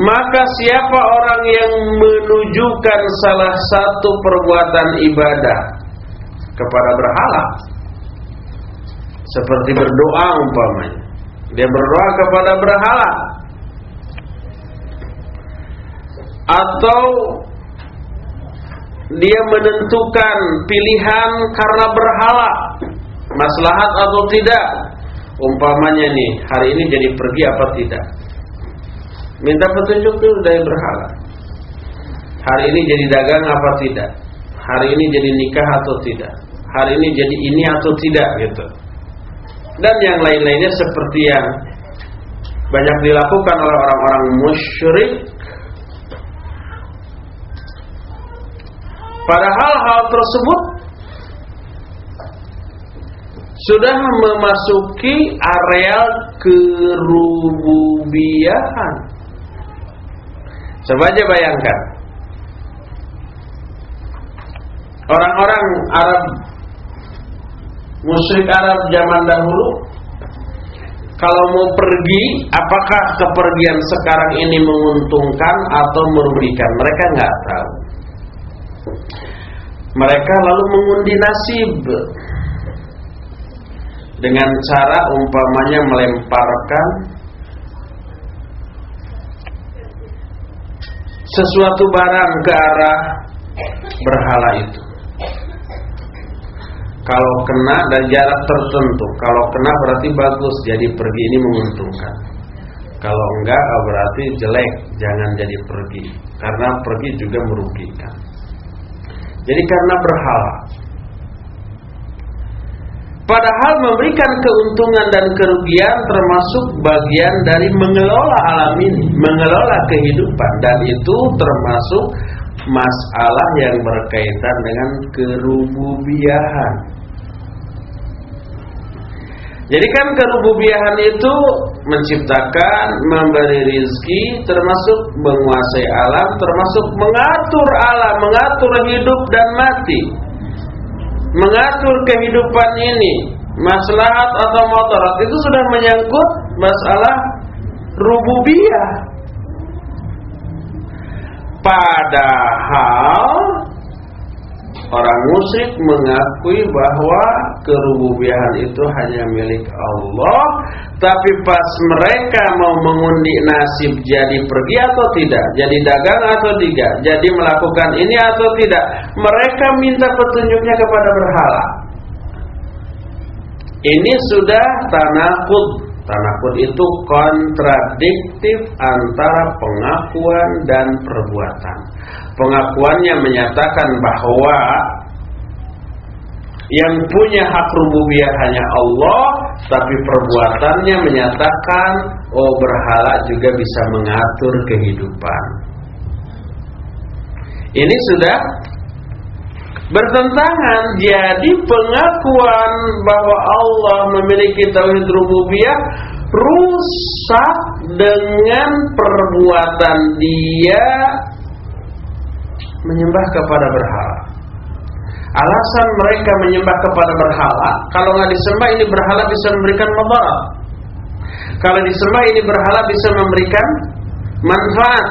Maka siapa orang yang menunjukkan salah satu perbuatan ibadah kepada berhala seperti berdoa umpamanya dia berdoa kepada berhala atau dia menentukan pilihan karena berhala maslahat atau tidak. Umpamanya nih hari ini jadi pergi apa tidak? Minta petunjuk dulu dari berhala. Hari ini jadi dagang apa tidak? Hari ini jadi nikah atau tidak? Hari ini jadi ini atau tidak gitu. Dan yang lain-lainnya seperti yang banyak dilakukan oleh orang-orang musyrik Padahal hal tersebut sudah memasuki area kerububiahan. Coba aja bayangkan. Orang-orang Arab musyrik Arab zaman dahulu kalau mau pergi, apakah kepergian sekarang ini menguntungkan atau merugikan? Mereka nggak tahu. Mereka lalu mengundi nasib dengan cara umpamanya melemparkan sesuatu barang ke arah berhala itu. Kalau kena dan jarak tertentu, kalau kena berarti bagus, jadi pergi ini menguntungkan. Kalau enggak oh, berarti jelek, jangan jadi pergi. Karena pergi juga merugikan. Jadi karena berhala. Padahal memberikan keuntungan dan kerugian termasuk bagian dari mengelola alam ini, mengelola kehidupan dan itu termasuk masalah yang berkaitan dengan kerububiahan. Jadi kan kerububiahan itu menciptakan, memberi rizki, termasuk menguasai alam, termasuk mengatur alam, mengatur hidup dan mati. Mengatur kehidupan ini, maslahat atau motorat itu sudah menyangkut masalah rububiyah. Padahal orang musyrik mengakui bahwa kerububiahan itu hanya milik Allah, tapi pas mereka mau mengundi nasib jadi pergi atau tidak, jadi dagang atau tidak, jadi melakukan ini atau tidak, mereka minta petunjuknya kepada berhala. Ini sudah tanakud Tanakut itu kontradiktif antara pengakuan dan perbuatan. Pengakuannya menyatakan bahwa yang punya hak rububiyah hanya Allah, tapi perbuatannya menyatakan oh berhala juga bisa mengatur kehidupan. Ini sudah bertentangan. Jadi pengakuan bahwa Allah memiliki tauhid rububiyah rusak dengan perbuatan dia menyembah kepada berhala. Alasan mereka menyembah kepada berhala, kalau nggak disembah ini berhala bisa memberikan mudarat. Kalau disembah ini berhala bisa memberikan manfaat.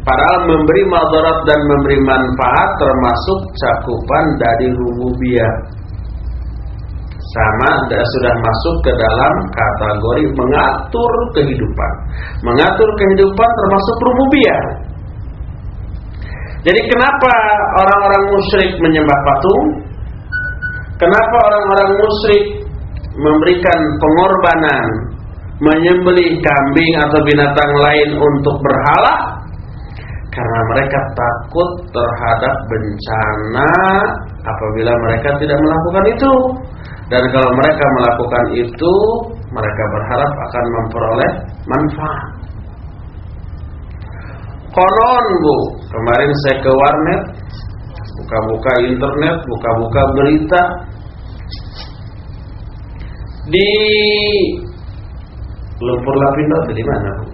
Padahal memberi madarat dan memberi manfaat termasuk cakupan dari rububiyah. Sama sudah masuk ke dalam kategori mengatur kehidupan. Mengatur kehidupan termasuk rububiyah. Jadi kenapa orang-orang musyrik menyembah patung? Kenapa orang-orang musyrik memberikan pengorbanan menyembelih kambing atau binatang lain untuk berhala? karena mereka takut terhadap bencana apabila mereka tidak melakukan itu dan kalau mereka melakukan itu mereka berharap akan memperoleh manfaat konon bu kemarin saya ke warnet buka-buka internet buka-buka berita. Di Lumpur Lapindo di mana bu?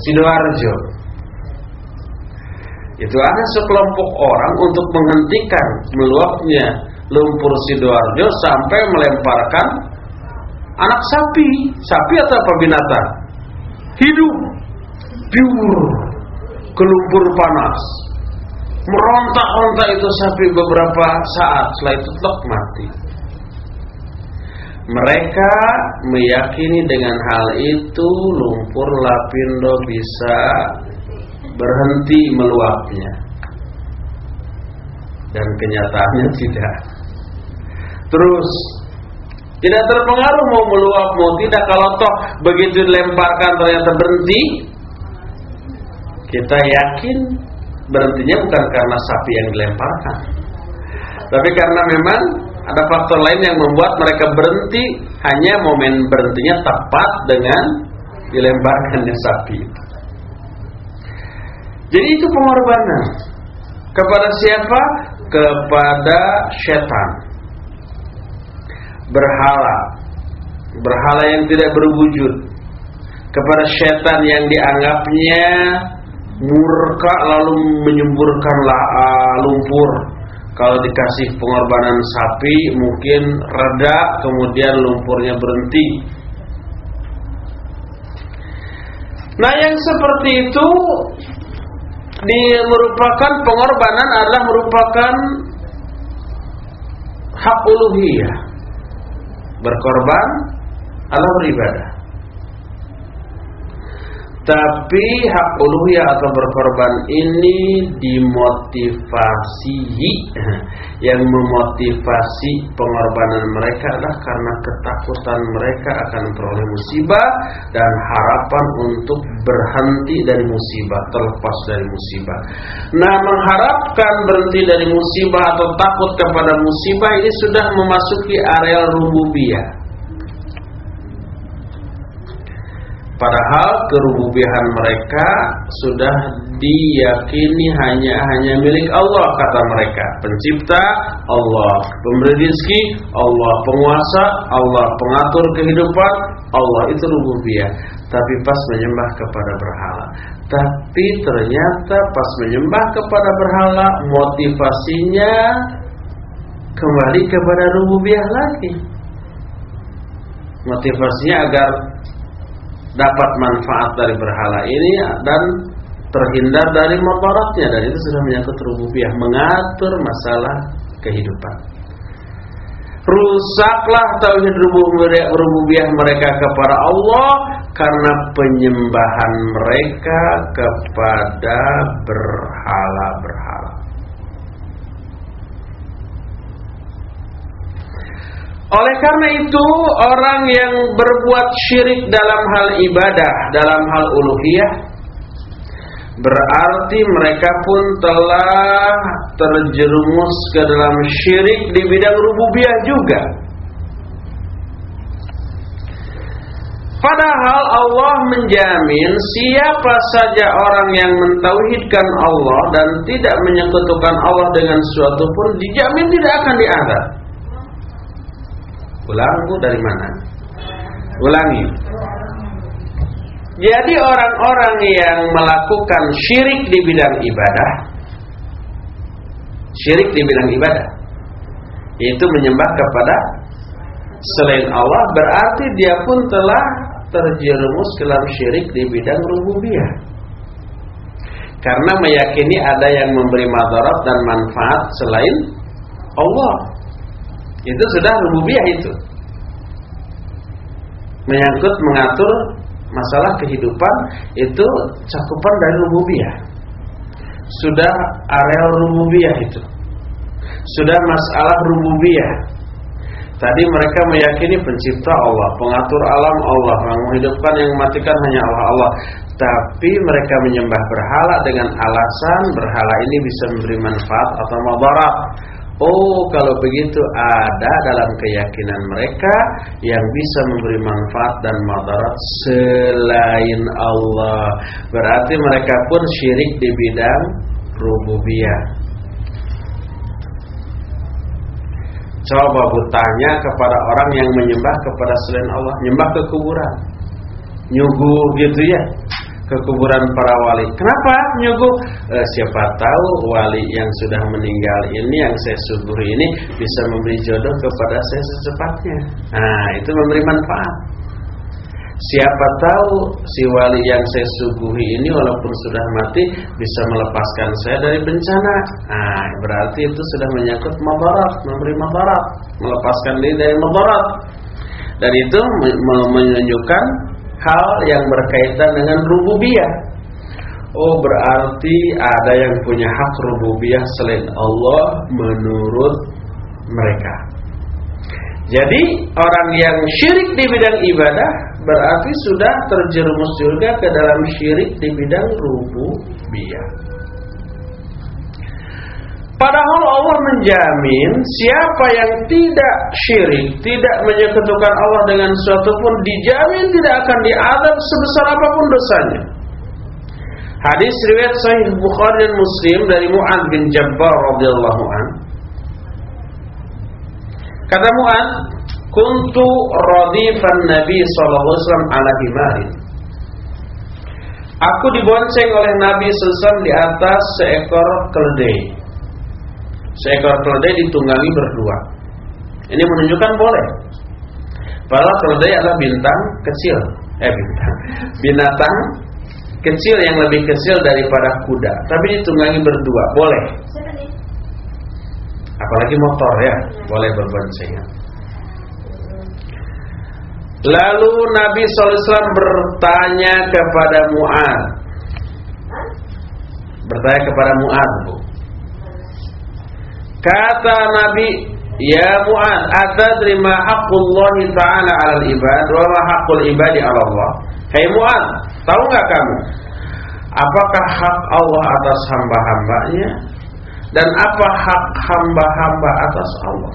Sidoarjo. Itu ada sekelompok orang untuk menghentikan meluapnya lumpur sidoarjo sampai melemparkan anak sapi, sapi atau apa binatang? Hidup pure. Ke lumpur panas. Merontak-rontak itu sapi beberapa saat, setelah itu tetap mati. Mereka meyakini dengan hal itu lumpur lapindo bisa berhenti meluapnya. Dan kenyataannya tidak. Terus tidak terpengaruh mau meluap mau tidak. Kalau toh begitu dilemparkan ternyata berhenti kita yakin berhentinya bukan karena sapi yang dilemparkan tapi karena memang ada faktor lain yang membuat mereka berhenti hanya momen berhentinya tepat dengan dilemparkannya sapi jadi itu pengorbanan. Kepada siapa? Kepada setan. Berhala. Berhala yang tidak berwujud. Kepada setan yang dianggapnya murka lalu menyemburkan uh, lumpur. Kalau dikasih pengorbanan sapi mungkin reda kemudian lumpurnya berhenti. Nah yang seperti itu di merupakan pengorbanan adalah merupakan hak uluhiyah. Berkorban adalah beribadah. Tapi hak uluhiyah atau berkorban ini dimotivasi Yang memotivasi pengorbanan mereka adalah karena ketakutan mereka akan peroleh musibah Dan harapan untuk berhenti dari musibah, terlepas dari musibah. Nah mengharapkan berhenti dari musibah atau takut kepada musibah ini sudah memasuki area rububiyah Padahal kerububihan mereka sudah diyakini hanya hanya milik Allah kata mereka. Pencipta Allah, pemberi rezeki Allah, penguasa Allah, pengatur kehidupan Allah itu rububiyah. Tapi pas menyembah kepada berhala. Tapi ternyata pas menyembah kepada berhala motivasinya kembali kepada rububiyah lagi. Motivasinya agar dapat manfaat dari berhala ini dan terhindar dari mudaratnya dan itu sudah menyangkut rububiyah mengatur masalah kehidupan. Rusaklah tauhid rububiyah mereka kepada Allah karena penyembahan mereka kepada berhala-berhala. Oleh karena itu orang yang berbuat syirik dalam hal ibadah, dalam hal uluhiyah Berarti mereka pun telah terjerumus ke dalam syirik di bidang rububiyah juga Padahal Allah menjamin siapa saja orang yang mentauhidkan Allah dan tidak menyekutukan Allah dengan sesuatu pun dijamin tidak akan diadab. Ulangku dari mana? Ulangi. Jadi orang-orang yang melakukan syirik di bidang ibadah Syirik di bidang ibadah Itu menyembah kepada Selain Allah Berarti dia pun telah terjerumus ke dalam syirik di bidang rububiyah Karena meyakini ada yang memberi madarat dan manfaat selain Allah itu sudah rububiyah itu. Menyangkut mengatur masalah kehidupan itu cakupan dari rububiyah. Sudah areal rububiyah itu. Sudah masalah rububiyah. Tadi mereka meyakini pencipta Allah, pengatur alam Allah, yang menghidupkan yang mematikan hanya Allah Allah. Tapi mereka menyembah berhala dengan alasan berhala ini bisa memberi manfaat atau madarat. Oh kalau begitu ada dalam keyakinan mereka yang bisa memberi manfaat dan madarat selain Allah. Berarti mereka pun syirik di bidang rububiyah. Coba bertanya kepada orang yang menyembah kepada selain Allah, menyembah ke kuburan. Nyuguh gitu ya ke kuburan para wali. Kenapa nyuguh? E, siapa tahu wali yang sudah meninggal ini yang saya suguhi ini bisa memberi jodoh kepada saya secepatnya. Nah, itu memberi manfaat. Siapa tahu si wali yang saya suguhi ini walaupun sudah mati bisa melepaskan saya dari bencana. Nah, berarti itu sudah menyangkut mabarat, memberi mabarat, melepaskan diri dari mabarat. Dan itu menunjukkan hal yang berkaitan dengan rububiyah. Oh berarti ada yang punya hak rububiyah selain Allah menurut mereka. Jadi orang yang syirik di bidang ibadah berarti sudah terjerumus juga ke dalam syirik di bidang rububiyah. Padahal Allah menjamin siapa yang tidak syirik, tidak menyekutukan Allah dengan sesuatu pun dijamin tidak akan diadab sebesar apa pun dosanya. Hadis riwayat Sahih Bukhari dan Muslim dari Mu'ad bin Jabbar radhiyallahu an. Kata Mu'ad, "Kuntu radifan Nabi sallallahu alaihi wasallam ala himarin." Aku dibonceng oleh Nabi SAW di atas seekor keledai. Seekor keledai ditunggangi berdua. Ini menunjukkan boleh. Padahal keledai adalah bintang kecil. Eh bintang. Binatang kecil yang lebih kecil daripada kuda. Tapi ditunggangi berdua. Boleh. Apalagi motor ya. Boleh berboncengan. Lalu Nabi SAW bertanya kepada Mu'ad Bertanya kepada Mu'ad bu. Kata Nabi Ya Mu'ad Atadri ma haqqullahi ta'ala ala ibad? Wa ma haqqul ibadi ala Allah. Hei Mu'ad Tahu nggak kamu? Apakah hak Allah atas hamba-hambanya? Dan apa hak hamba-hamba atas Allah?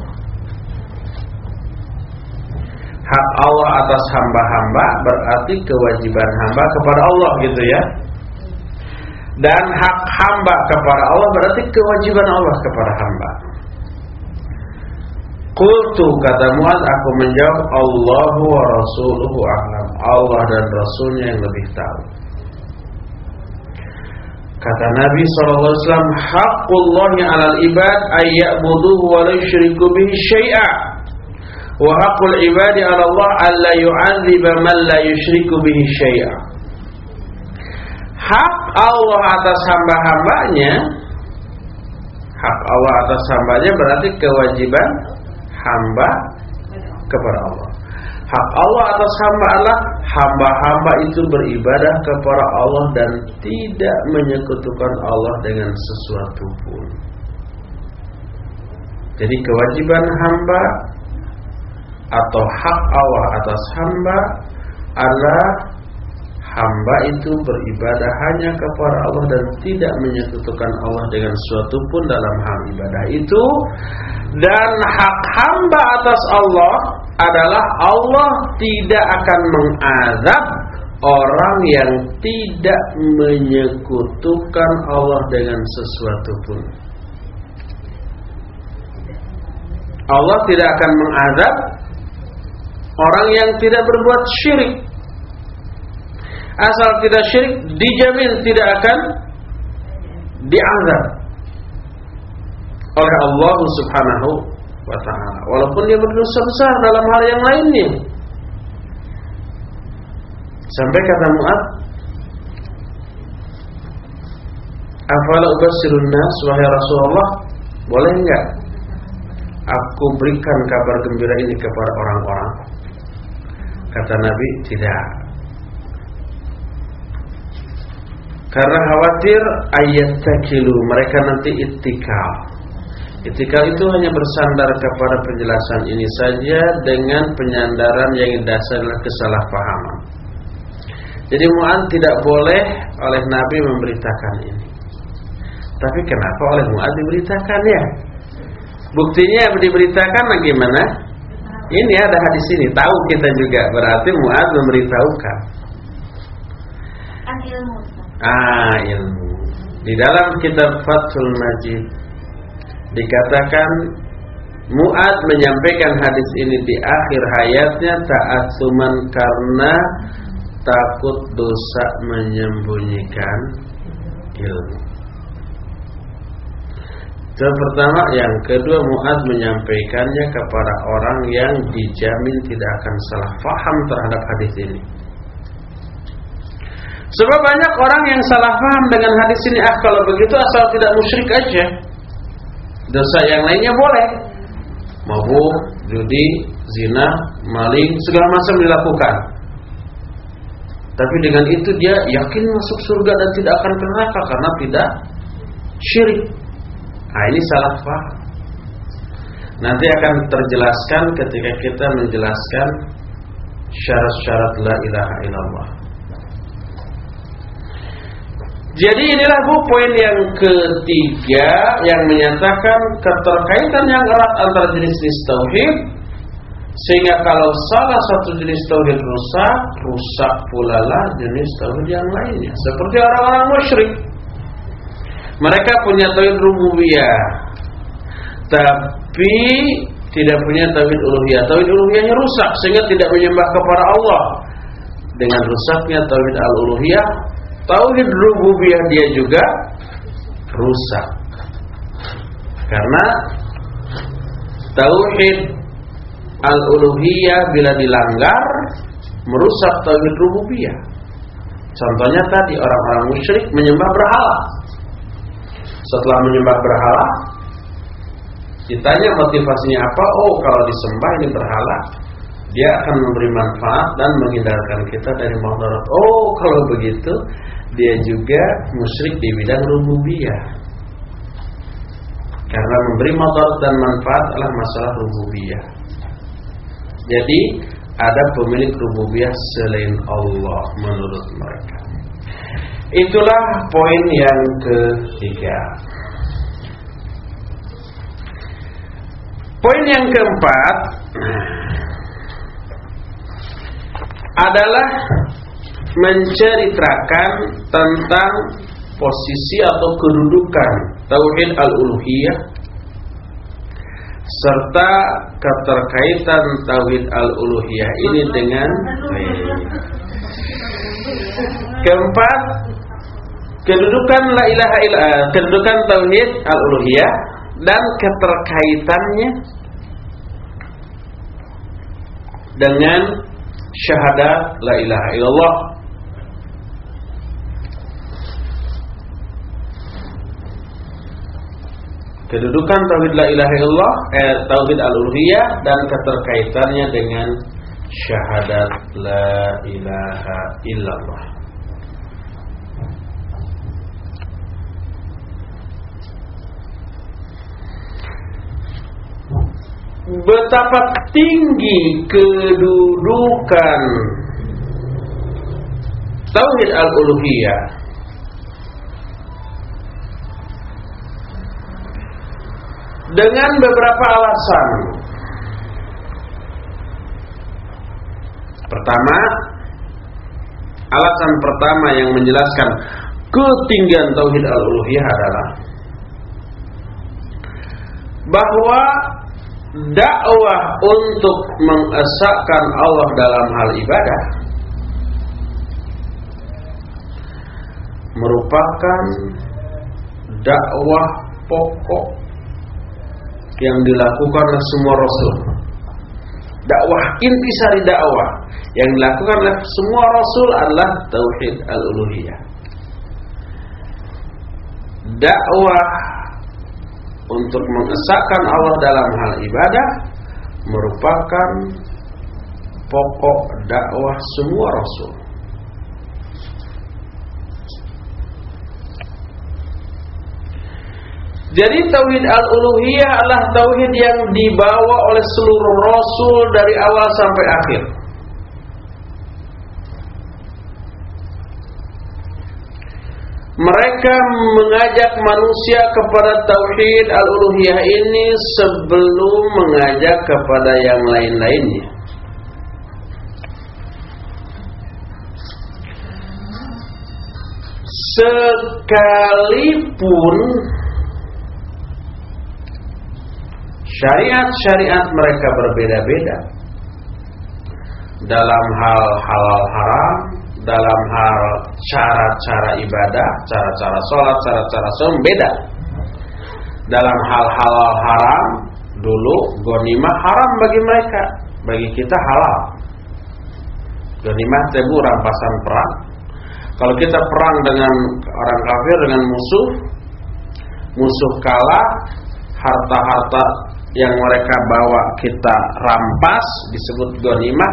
Hak Allah atas hamba-hamba berarti kewajiban hamba kepada Allah gitu ya. Dan hak hamba kepada Allah berarti kewajiban Allah kepada hamba. Kultu kata Muaz aku menjawab Allahu wa rasuluhu a'lam. Allah dan rasulnya yang lebih tahu. Kata Nabi SAW Haqqullahi alal ibad Ayya'buduhu wa la yushriku bihi syai'a wa haqqul ibadi 'ala Allah alla yu'adziba man la yusyriku bihi syai'a. Hak Allah atas hamba-hambanya hak Allah atas hambanya berarti kewajiban hamba kepada Allah. Hak Allah atas hamba adalah hamba-hamba itu beribadah kepada Allah dan tidak menyekutukan Allah dengan sesuatu pun. Jadi kewajiban hamba atau hak Allah atas hamba adalah hamba itu beribadah hanya kepada Allah dan tidak menyekutukan Allah dengan sesuatu pun dalam hal ibadah itu dan hak hamba atas Allah adalah Allah tidak akan mengazab orang yang tidak menyekutukan Allah dengan sesuatu pun. Allah tidak akan mengazab Orang yang tidak berbuat syirik Asal tidak syirik Dijamin tidak akan Dianggap Oleh Allah subhanahu wa ta'ala. Walaupun dia berdosa besar dalam hal yang lainnya. Sampai kata Mu'ad Afala ubasirun nas Wahai Rasulullah Boleh enggak Aku berikan kabar gembira ini kepada orang-orang? Kata Nabi tidak Karena khawatir ayat takilu Mereka nanti itikal Itikal itu hanya bersandar kepada penjelasan ini saja Dengan penyandaran yang dasar adalah kesalahpahaman Jadi Mu'ad tidak boleh oleh Nabi memberitakan ini Tapi kenapa oleh Mu'ad diberitakannya Buktinya diberitakan bagaimana? Ini ada hadis ini, tahu kita juga berarti Muaz memberitahukan. Kan. Ah, ilmu. Di dalam kitab Fathul Majid dikatakan Muad menyampaikan hadis ini di akhir hayatnya ta'assuman karena takut dosa menyembunyikan ilmu. Yang pertama, yang kedua Mu'ad menyampaikannya kepada orang yang dijamin tidak akan salah faham terhadap hadis ini. Sebab banyak orang yang salah faham dengan hadis ini, ah kalau begitu asal tidak musyrik aja. Dosa yang lainnya boleh. Mabuk, judi, zina, maling, segala macam dilakukan. Tapi dengan itu dia yakin masuk surga dan tidak akan ke neraka karena tidak syirik. Nah ini salah faham. Nanti akan terjelaskan ketika kita menjelaskan syarat-syarat la ilaha illallah. Jadi inilah bu poin yang ketiga yang menyatakan keterkaitan yang erat antara jenis-jenis tauhid Sehingga kalau salah satu jenis tauhid rusak, rusak pula lah jenis tauhid yang lainnya. Seperti orang-orang musyrik. Mereka punya tauhid rububiyah. Tapi tidak punya tauhid uluhiyah. Tauhid uluhiyahnya rusak sehingga tidak menyembah kepada Allah. Dengan rusaknya tauhid al-uluhiyah, tauhid rububiyah dia juga rusak. Karena tauhid al-uluhiyah bila dilanggar merusak tauhid rububiyah. Contohnya tadi orang-orang musyrik menyembah berhala. Setelah menyembah berhala, ditanya motivasinya apa? Oh, kalau disembah ini berhala, dia akan memberi manfaat dan menghindarkan kita dari mudarat. Oh, kalau begitu, dia juga musyrik di bidang rububiyah. Karena memberi mudarat dan manfaat adalah masalah rububiyah. Jadi ada pemilik rububiyah selain Allah menurut mereka. Itulah poin yang ketiga. Poin yang keempat adalah menceritakan tentang posisi atau kedudukan tauhid al-uluhiyah serta keterkaitan tauhid al-uluhiyah ini dengan Keempat, kedudukan la ilaha illa kedudukan tauhid al-uluhiyah dan keterkaitannya dengan syahadat la ilaha illallah kedudukan tauhid la ilaha illallah eh, tauhid al-uluhiyah dan keterkaitannya dengan syahadat la ilaha illallah. Betapa tinggi kedudukan tauhid al-uluhiyah dengan beberapa alasan. Pertama, alasan pertama yang menjelaskan ketinggian tauhid al-uluhiyah adalah bahwa dakwah untuk mengesahkan Allah dalam hal ibadah merupakan dakwah pokok yang dilakukan oleh semua rasul. Dakwah intisari dakwah yang dilakukan oleh semua rasul adalah tauhid al-uluhiyah. Dakwah untuk mengesahkan Allah dalam hal ibadah merupakan pokok dakwah semua rasul. Jadi tauhid al-uluhiyah adalah tauhid yang dibawa oleh seluruh rasul dari awal sampai akhir. Mereka mengajak manusia kepada tauhid al-uluhiyah ini sebelum mengajak kepada yang lain-lainnya. Sekalipun Syariat-syariat mereka berbeda-beda dalam hal halal haram, dalam hal cara-cara ibadah, cara-cara sholat, cara-cara som beda. Dalam hal halal haram, dulu gonimah haram bagi mereka, bagi kita halal. Gonimah tebu rampasan perang. Kalau kita perang dengan orang kafir dengan musuh, musuh kalah, harta-harta yang mereka bawa kita rampas disebut ghanimah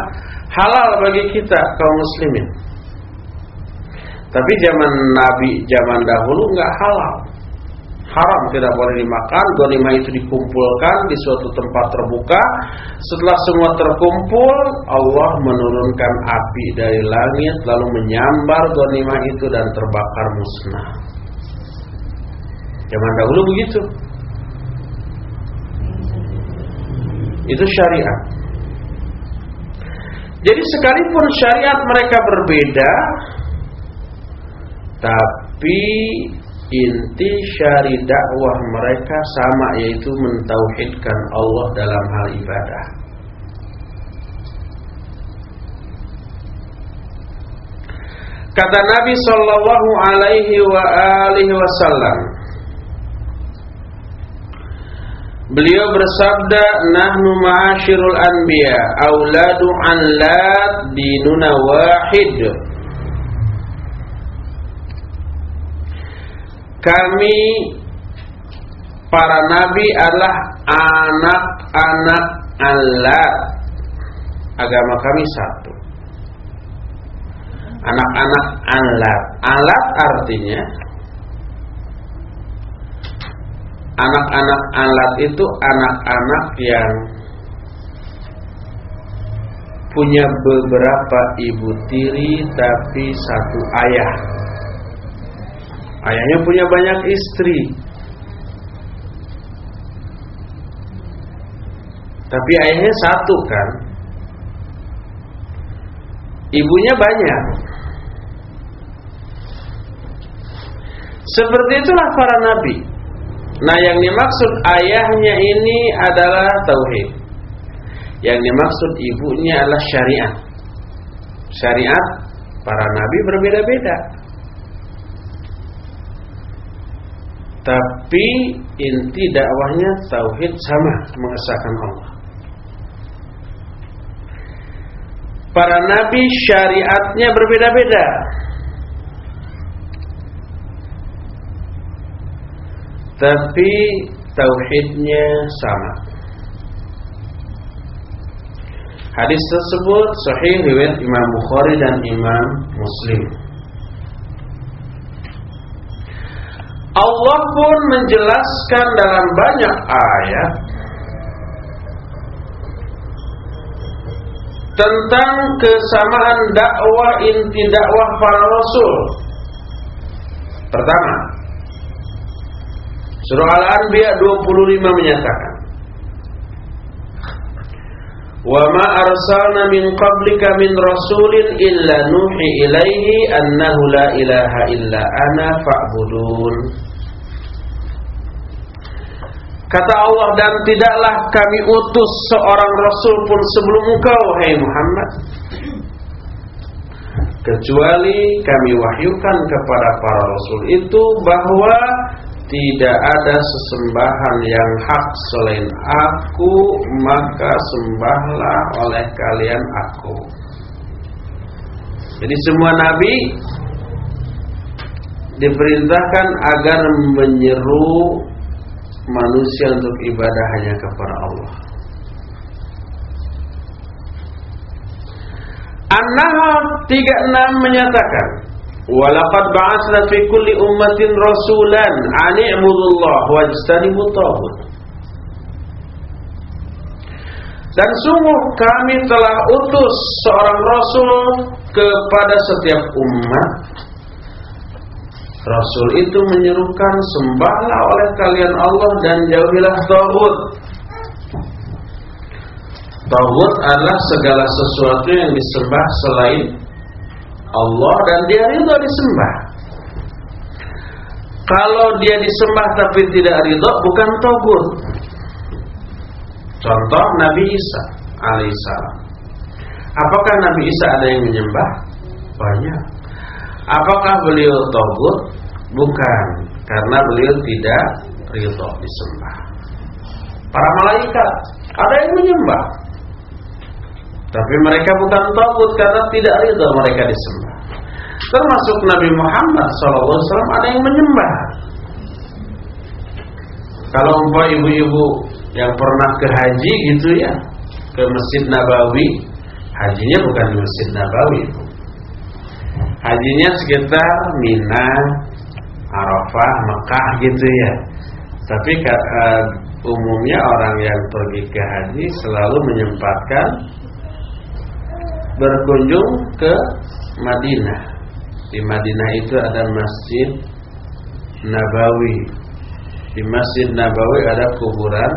halal bagi kita kaum muslimin. Tapi zaman Nabi zaman dahulu nggak halal. Haram tidak boleh dimakan, ghanimah itu dikumpulkan di suatu tempat terbuka. Setelah semua terkumpul, Allah menurunkan api dari langit lalu menyambar ghanimah itu dan terbakar musnah. Zaman dahulu begitu. Itu syariat. Jadi sekalipun syariat mereka berbeda tapi inti syari dakwah mereka sama yaitu mentauhidkan Allah dalam hal ibadah. Kata Nabi sallallahu alaihi wasallam Beliau bersabda nahnu ma'asyirul anbiya auladu an lat dinuna wahid. Kami para nabi adalah anak-anak Allah. Agama kami satu. Anak-anak alat Alat artinya Anak-anak alat itu anak-anak yang Punya beberapa ibu tiri Tapi satu ayah. Ayahnya punya banyak istri. Tapi ayahnya satu kan? Ibunya banyak. Seperti itulah para nabi. Nah, yang dimaksud ayahnya ini adalah tauhid. Yang dimaksud ibunya adalah syariat. Syariat para nabi berbeda-beda. Tapi inti dakwahnya tauhid sama, mengesahkan Allah. Para nabi syariatnya berbeda-beda. Tapi tauhidnya sama. Hadis tersebut sahih riwayat Imam Bukhari dan Imam Muslim. Allah pun menjelaskan dalam banyak ayat tentang kesamaan dakwah inti dakwah para rasul. Pertama, Surah Al-Anbiya 25 menyatakan Wa ma arsalna min qablika min rasulin illa nuhi ilaihi annahu la ilaha illa ana fa'budun. Kata Allah dan tidaklah kami utus seorang rasul pun sebelum engkau hai Muhammad. Kecuali kami wahyukan kepada para rasul itu bahwa tidak ada sesembahan yang hak selain aku maka sembahlah oleh kalian aku. Jadi semua nabi diperintahkan agar menyeru manusia untuk ibadah hanya kepada Allah. An-Nahl 36 menyatakan Walaqad ba'atsna fi kulli ummatin rasulan an i'budullah wajtanibut taghut. Dan sungguh kami telah utus seorang rasul kepada setiap umat. Rasul itu menyerukan sembahlah oleh kalian Allah dan jauhilah taghut. Taghut adalah segala sesuatu yang disembah selain Allah dan dia ridho disembah. Kalau dia disembah tapi tidak ridho bukan togut. Contoh Nabi Isa alaihissalam. Apakah Nabi Isa ada yang menyembah? Banyak. Apakah beliau togut? Bukan, karena beliau tidak ridho disembah. Para malaikat ada yang menyembah, tapi mereka bukan takut karena tidak ridho mereka disembah. Termasuk Nabi Muhammad SAW ada yang menyembah. Kalau umpah ibu-ibu yang pernah ke haji gitu ya, ke Masjid Nabawi, hajinya bukan di Masjid Nabawi. Hajinya sekitar Mina, Arafah, Mekah gitu ya. Tapi uh, umumnya orang yang pergi ke haji selalu menyempatkan berkunjung ke Madinah. Di Madinah itu ada Masjid Nabawi. Di Masjid Nabawi ada kuburan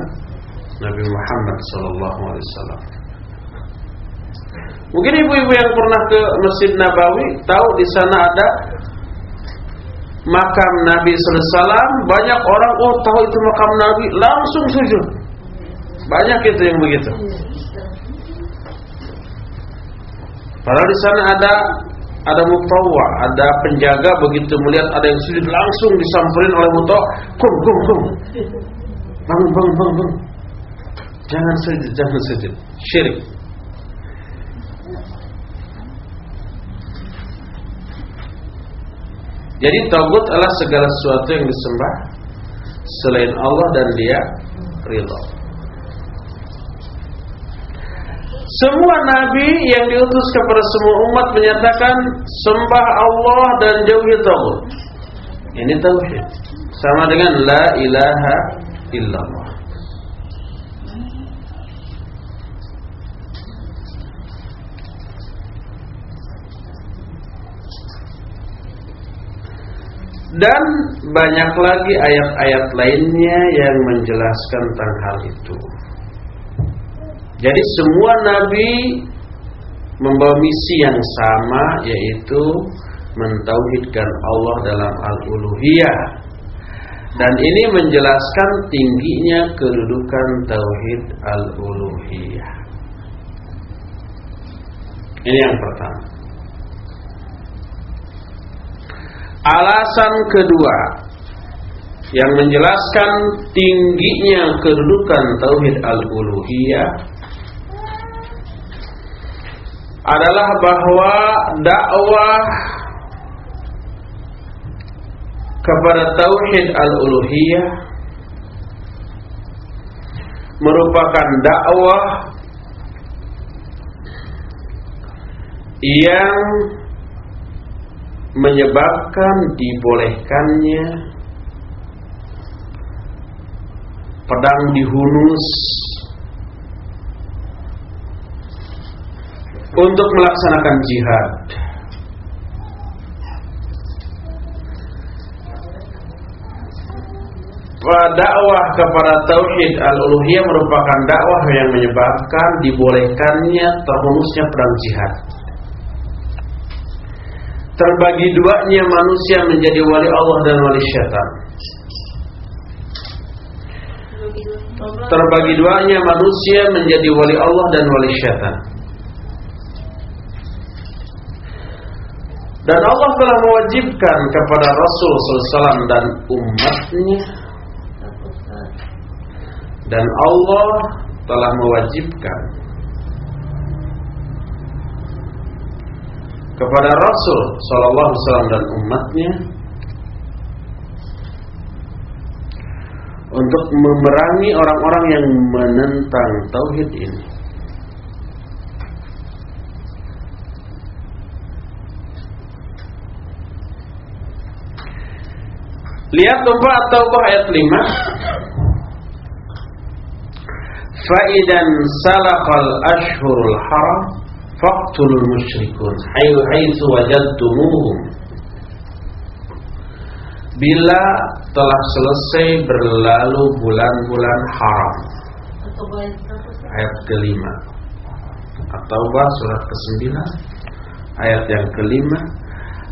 Nabi Muhammad sallallahu alaihi wasallam. Mungkin ibu-ibu yang pernah ke Masjid Nabawi tahu di sana ada makam Nabi wasallam, banyak orang oh tahu itu makam Nabi, langsung sujud. Banyak itu yang begitu. Padahal di sana ada ada mutawwa, ada penjaga begitu melihat ada yang sujud langsung disamperin oleh mutawwa, kum kum kum. Bangun bangun bangun bangun. Jangan sujud, jangan sujud. Syirik. Jadi tagut adalah segala sesuatu yang disembah selain Allah dan dia ridha. Semua nabi yang diutus kepada semua umat menyatakan sembah Allah dan jauhi tagut. Ini tauhid. Sama dengan la ilaha illallah. Dan banyak lagi ayat-ayat lainnya yang menjelaskan tentang hal itu. Jadi semua nabi membawa misi yang sama yaitu mentauhidkan Allah dalam al-uluhiyah. Dan ini menjelaskan tingginya kedudukan tauhid al-uluhiyah. Ini yang pertama. Alasan kedua yang menjelaskan tingginya kedudukan tauhid al-uluhiyah adalah bahwa dakwah kepada tauhid al-uluhiyah merupakan dakwah yang menyebabkan dibolehkannya pedang dihunus untuk melaksanakan jihad. Dakwah kepada tauhid al-uluhiyah merupakan dakwah yang menyebabkan dibolehkannya terhunusnya pedang jihad. Terbagi duanya manusia menjadi wali Allah dan wali syaitan. Terbagi duanya manusia menjadi wali Allah dan wali syaitan. Dan Allah telah mewajibkan kepada Rasul SAW dan umatnya Dan Allah telah mewajibkan kepada Rasul Wasallam dan umatnya untuk memerangi orang-orang yang menentang tauhid ini. Lihat Tumpah atau ayat 5 Faidan salakal ashurul haram Faqtulul musyrikun Hayu haitsu wajadtumuhum Bila telah selesai berlalu bulan-bulan haram. Ayat kelima. At-Taubah surat ke-9 Ayat yang kelima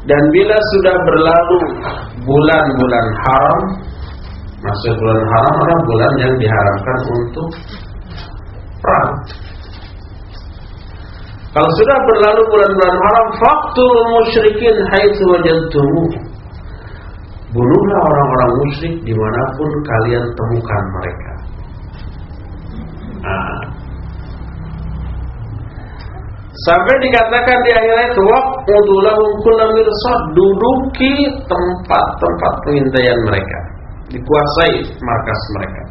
Dan bila sudah berlalu bulan-bulan haram Masuk bulan haram adalah bulan yang diharamkan untuk perang. Kalau sudah berlalu bulan-bulan haram Faktul musyrikin haitsu wajadtumu Bunuhlah orang-orang musyrik di mana pun kalian temukan mereka. Nah, Sampai dikatakan di akhir ayat waqudu lahum kullu mirsad. Duduki tempat-tempat pengintaian mereka. Dikuasai markas mereka.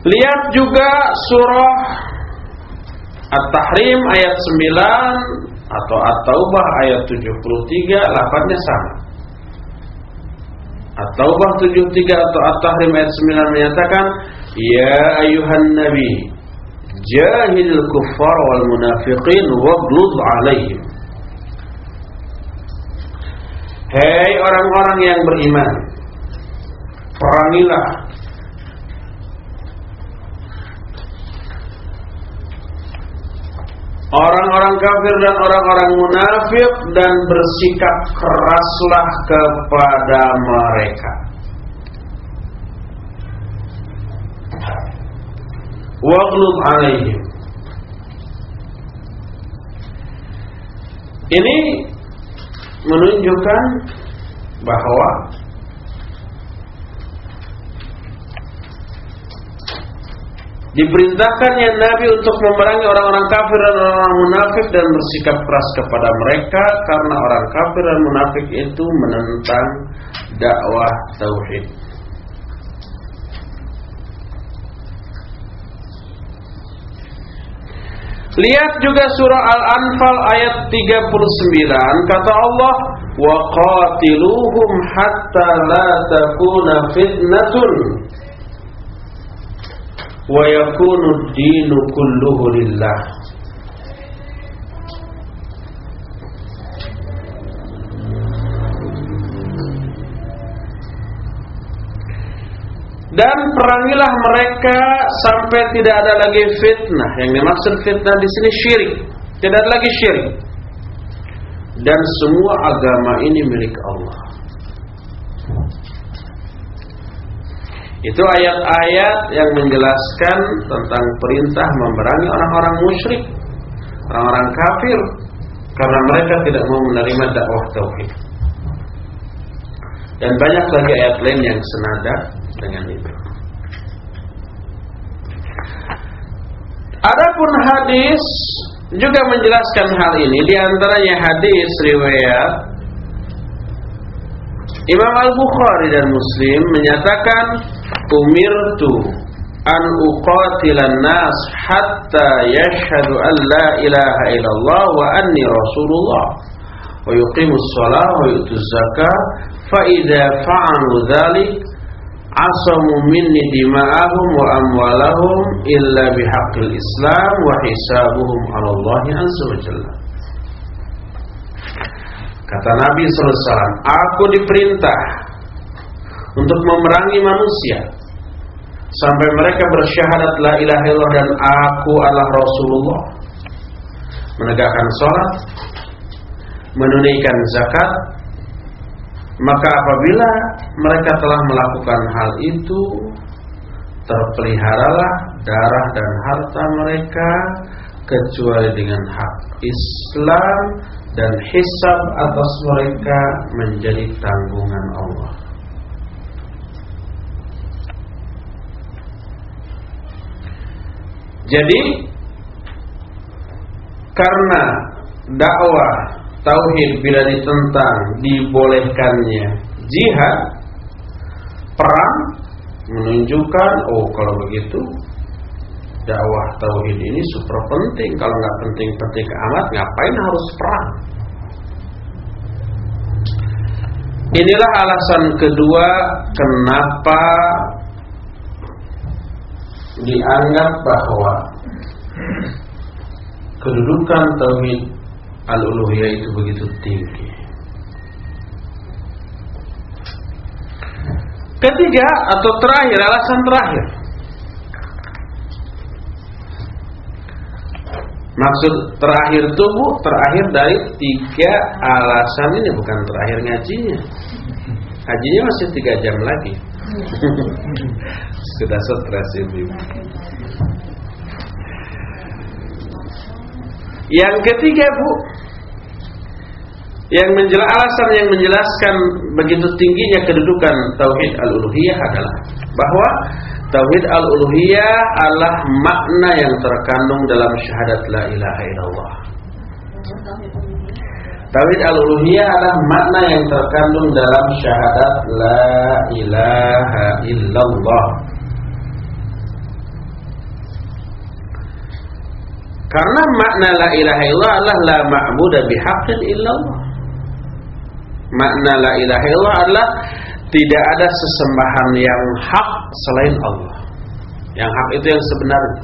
Lihat juga surah At-Tahrim ayat 9 atau At-Taubah ayat 73 lafaznya sama. At-Taubah 73 atau At-Tahrim ayat 9 menyatakan Ya ayuhan nabi jahil kuffar wal munafiqin waghluz alaihim Hei orang-orang yang beriman Perangilah orang-orang kafir dan orang-orang munafik dan bersikap keraslah kepada mereka. Waghlub alaihim. Ini menunjukkan bahwa Diperintahkannya Nabi untuk memerangi orang-orang kafir dan orang-orang munafik dan bersikap keras kepada mereka karena orang kafir dan munafik itu menentang dakwah tauhid. Lihat juga surah Al-Anfal ayat 39 kata Allah wa qatiluhum hatta la takuna fitnatun. Wa yakunu dinu kulluhu lillah dan perangilah mereka sampai tidak ada lagi fitnah. Yang dimaksud fitnah di sini syirik. Tidak ada lagi syirik. Dan semua agama ini milik Allah. Itu ayat-ayat yang menjelaskan tentang perintah memerangi orang-orang musyrik, orang-orang kafir karena mereka tidak mau menerima dakwah tauhid. Dan banyak lagi ayat lain yang senada dengan itu. Adapun hadis juga menjelaskan hal ini di antaranya hadis riwayat Imam Al-Bukhari dan Muslim menyatakan umirtu an uqatilan nas hatta yashhadu an la ilaha illallah wa anni rasulullah wa yuqimus shalah wa yutuz zakah fa idza fa'alu dzalik asamu minni dima'ahum wa amwalahum illa bihaqqil islam wa hisabuhum 'ala Allah azza wa jalla Kata Nabi SAW, aku diperintah untuk memerangi manusia sampai mereka bersyahadat la ilaha illallah dan aku adalah Rasulullah. Menegakkan sholat, menunaikan zakat, maka apabila mereka telah melakukan hal itu, terpeliharalah darah dan harta mereka kecuali dengan hak Islam dan hisab atas mereka menjadi tanggungan Allah. Jadi karena dakwah tauhid bila ditentang dibolehkannya jihad perang menunjukkan oh kalau begitu dakwah tauhid ini super penting. Kalau nggak penting-penting amat, ngapain harus perang? Inilah alasan kedua kenapa dianggap bahwa kedudukan tauhid al-uluhiyah itu begitu tinggi. Ketiga atau terakhir, alasan terakhir Maksud terakhir tubuh terakhir dari tiga alasan ini bukan terakhir ngajinya. Hajinya masih tiga jam lagi. Sudah stres ini. Yang ketiga bu, yang menjelaskan alasan yang menjelaskan begitu tingginya kedudukan tauhid al-uluhiyah adalah bahwa Tauhid al-uluhiyah adalah makna yang terkandung dalam syahadat la ilaha illallah. Tauhid al-uluhiyah adalah makna yang terkandung dalam syahadat la ilaha illallah. Karena makna la ilaha illallah adalah la ma'budu bihaqqin illallah. Makna la ilaha illallah adalah tidak ada sesembahan yang hak selain Allah. Yang hak itu yang sebenarnya.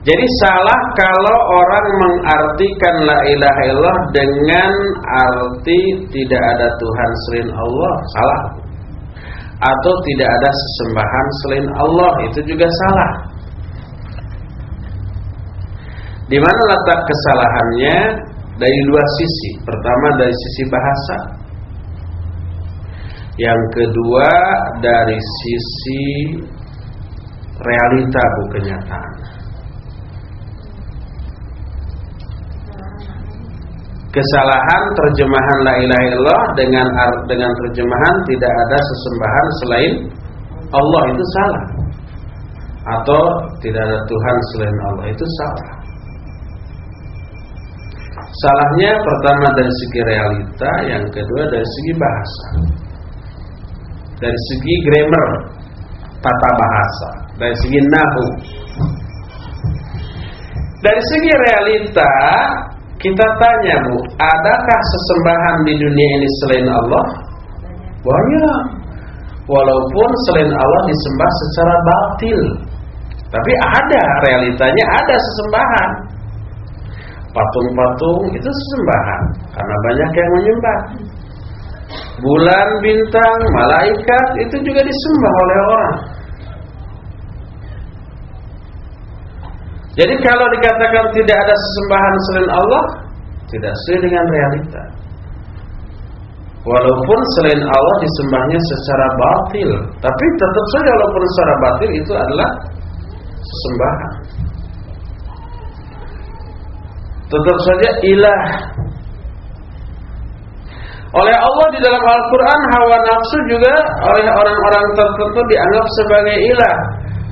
Jadi salah kalau orang mengartikan la ilaha illallah dengan arti tidak ada Tuhan selain Allah, salah. Atau tidak ada sesembahan selain Allah, itu juga salah. Di mana letak kesalahannya? Dari dua sisi. Pertama dari sisi bahasa. Yang kedua dari sisi realita bukan kenyataan. Kesalahan terjemahan la ilaha illallah dengan dengan terjemahan tidak ada sesembahan selain Allah itu salah. Atau tidak ada Tuhan selain Allah itu salah. Salahnya pertama dari segi realita, yang kedua dari segi bahasa. Dari segi grammar, tata bahasa, dari segi nahu. Dari segi realita, kita tanya Bu, adakah sesembahan di dunia ini selain Allah? Banyak. Walaupun selain Allah disembah secara batil. Tapi ada realitanya ada sesembahan. Patung-patung itu sesembahan karena banyak yang menyembah. Bulan, bintang, malaikat itu juga disembah oleh orang. Jadi kalau dikatakan tidak ada sesembahan selain Allah, tidak sesuai dengan realita. Walaupun selain Allah disembahnya secara batil, tapi tetap saja walaupun secara batil itu adalah sesembahan. Tetap saja ilah. Oleh Allah di dalam Al-Quran hawa nafsu juga oleh orang-orang tertentu dianggap sebagai ilah.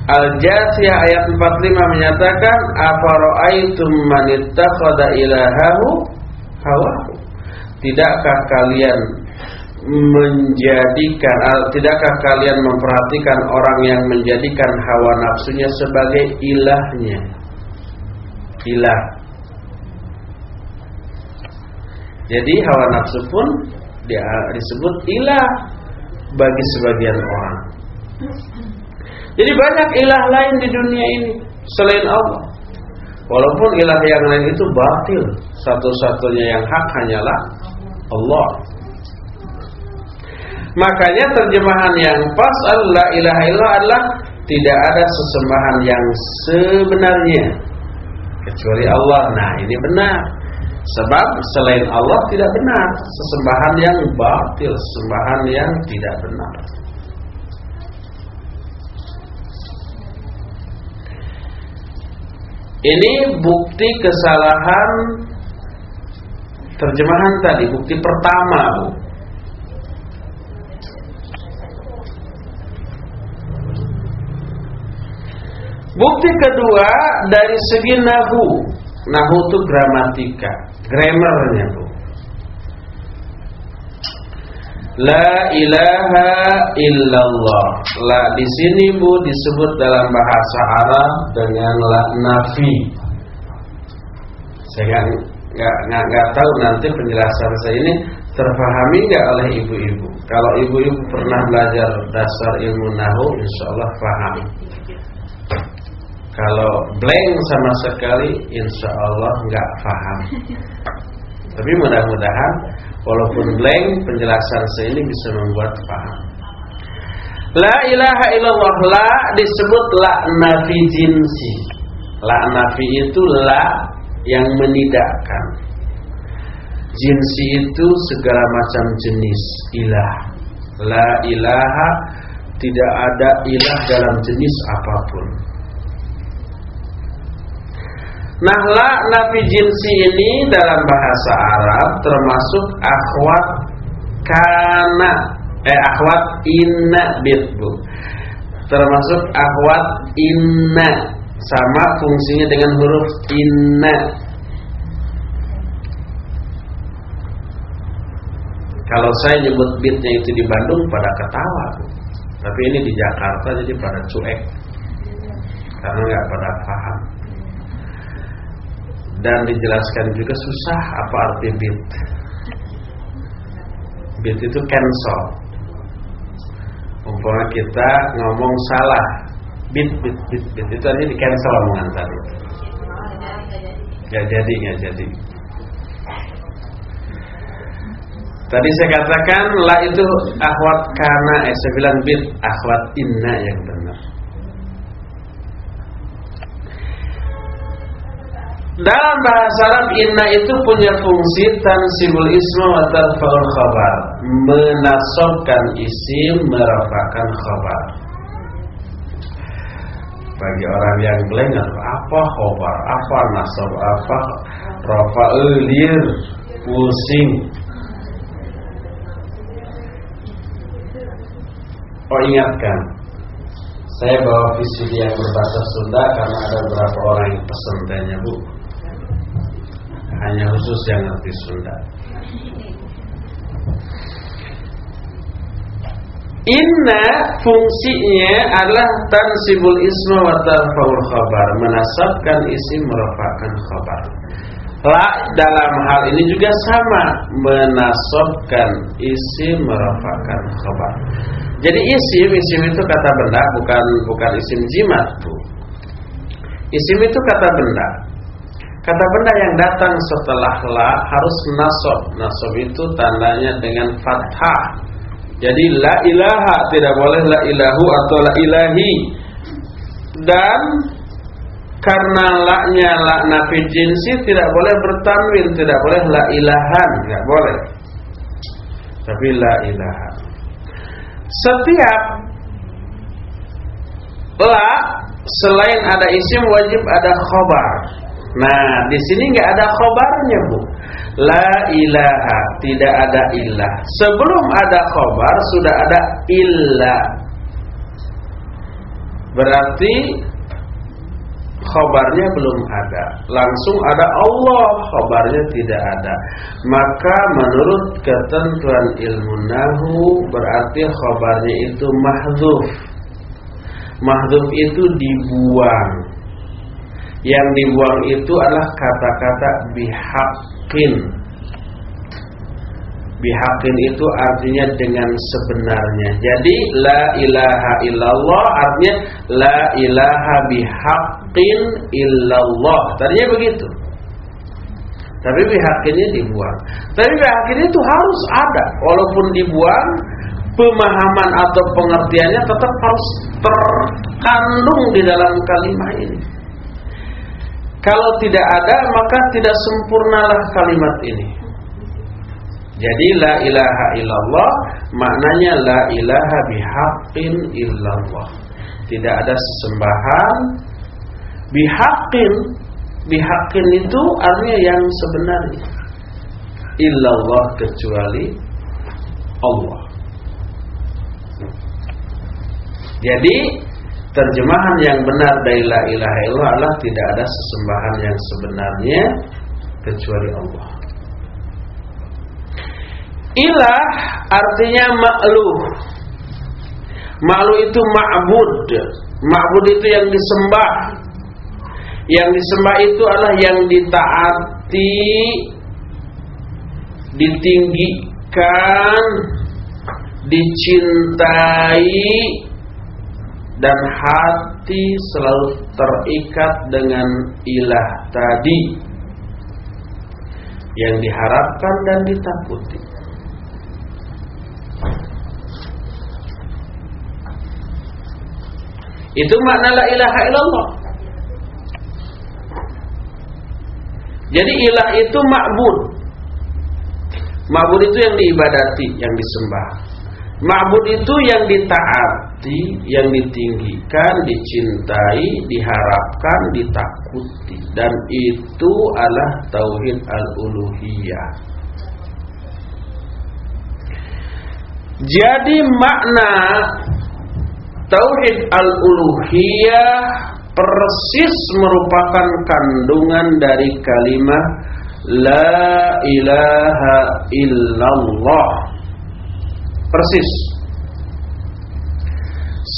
Al-Jathiyah ayat 45 menyatakan afara'aitum man ittakhadha ilahahu hawahu. Tidakkah kalian menjadikan tidakkah kalian memperhatikan orang yang menjadikan hawa nafsunya sebagai ilahnya? Ilah. Jadi hawa nafsu pun dia disebut ilah bagi sebagian orang. Jadi banyak ilah lain di dunia ini selain Allah. Walaupun ilah yang lain itu batil, satu-satunya yang hak hanyalah Allah. Makanya terjemahan yang pas Allah ilaha illallah adalah tidak ada sesembahan yang sebenarnya kecuali Allah. Nah, ini benar. Sebab selain Allah tidak benar sesembahan yang batil, sesembahan yang tidak benar. Ini bukti kesalahan terjemahan tadi, bukti pertama, Bu. Bukti kedua dari segi nahu. Nahu itu gramatika, grammarnya, Bu. La ilaha illallah. La di sini Bu disebut dalam bahasa Arab dengan la nafi. Saya nggak nggak nggak tahu nanti penjelasan saya ini terpahami nggak oleh ibu-ibu. Kalau ibu-ibu pernah belajar dasar ilmu nahu, insya Allah paham. Kalau blank sama sekali, insya Allah nggak paham. Tapi mudah-mudahan walaupun blank penjelasan saya ini bisa membuat paham. La ilaha illallah la disebut la nafi jinsi. La nafi itu la yang menidakkan. Jinsi itu segala macam jenis ilah. La ilaha tidak ada ilah dalam jenis apa pun. Nah la nafi jinsi ini dalam bahasa Arab termasuk akhwat kana. Eh akhwat inna bitbu termasuk akhwat inna. Sama fungsinya dengan huruf inna. Kalau saya nyebut bitnya itu di Bandung pada ketawa. Tapi ini di Jakarta jadi pada cuek. Karena nggak pada paham dan dijelaskan juga susah apa arti bit? Bit itu cancel. Umpama kita ngomong salah. Bit bit bit bit. Itu tadi di cancel omongan tadi. Nggak jadi nggak jadi. Tadi saya katakan la itu akhwat kana eh saya bilang bit akhwat inna yang benar dalam bahasa Arab inna itu punya fungsi tansibul isma wa tarfa'ul khabar, menasobkan isim, merafakan khabar. Bagi orang yang blank apa khabar, apa nasab, apa rafa'ul lir, pusing. Oh ingatkan, saya bawa visi yang berbahasa Sunda karena ada beberapa orang yang pesen tanya bu hanya khusus yang ngerti Sunda. Inna fungsinya adalah tansibul isma wa tarfaul khabar, menasabkan isim merofakkan khabar. La dalam hal ini juga sama, menasabkan isim merofakkan khabar. Jadi isim, isim itu kata benda, bukan bukan isim jimat, Bu. Isim itu kata benda. Kata benda yang datang setelah la harus nasob. Nasob itu tandanya dengan fathah. Jadi la ilaha tidak boleh la ilahu atau la ilahi. Dan karena la-nya la nafi jinsi tidak boleh bertanwin, tidak boleh la ilahan, tidak boleh. Tapi la ilaha. Setiap la selain ada isim wajib ada khobar. Nah, di sini nggak ada khobarnya bu. La ilaha, tidak ada ilah. Sebelum ada khobar sudah ada ilah. Berarti khobarnya belum ada. Langsung ada Allah, khobarnya tidak ada. Maka menurut ketentuan ilmu nahu berarti khobarnya itu mahzuf. Mahzuf itu dibuang yang dibuang itu adalah kata-kata bihakin Bihakin itu artinya dengan sebenarnya. Jadi la ilaha illallah artinya la ilaha bihakin illallah. Tadinya begitu. Tapi bihakinnya dibuang. Tapi bihakin itu harus ada. Walaupun dibuang Pemahaman atau pengertiannya tetap harus terkandung di dalam kalimat ini kalau tidak ada maka tidak sempurnalah kalimat ini. Jadi la ilaha illallah maknanya la ilaha bihaqqin illallah. Tidak ada sesembahan bihaqqin. Bihaqqin itu artinya yang sebenarnya. Illallah kecuali Allah. Jadi terjemahan yang benar dari la ilaha illallah tidak ada sesembahan yang sebenarnya kecuali Allah. Ilah artinya makluh. Makluh itu ma'bud. Ma'bud itu yang disembah. Yang disembah itu adalah yang ditaati, ditinggikan, dicintai, dan hati selalu terikat dengan ilah tadi yang diharapkan dan ditakuti. Itu makna la ilaha illallah. Jadi ilah itu ma'bud. Ma'bud itu yang diibadati, yang disembah. Ma'bud itu yang ditaat dihormati, yang ditinggikan, dicintai, diharapkan, ditakuti dan itu adalah tauhid al-uluhiyah. Jadi makna tauhid al-uluhiyah persis merupakan kandungan dari kalimat la ilaha illallah. Persis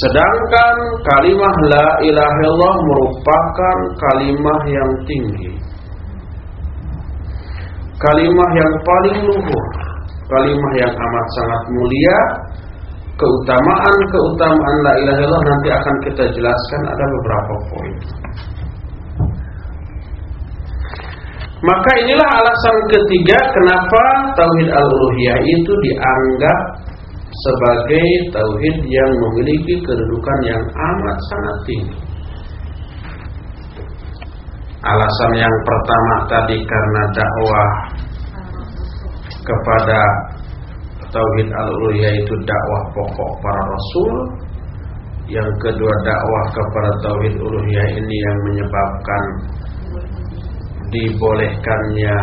Sedangkan kalimah la ilaha illallah merupakan kalimah yang tinggi. Kalimah yang paling luhur, kalimah yang amat sangat mulia. Keutamaan-keutamaan la ilaha illallah nanti akan kita jelaskan ada beberapa poin. Maka inilah alasan ketiga kenapa tauhid al-uluhiyah itu dianggap sebagai tauhid yang memiliki kedudukan yang amat sangat tinggi. Alasan yang pertama tadi karena dakwah kepada tauhid al-uluhiyah itu dakwah pokok para rasul. Yang kedua dakwah kepada tauhid uluhiyah ini yang menyebabkan dibolehkannya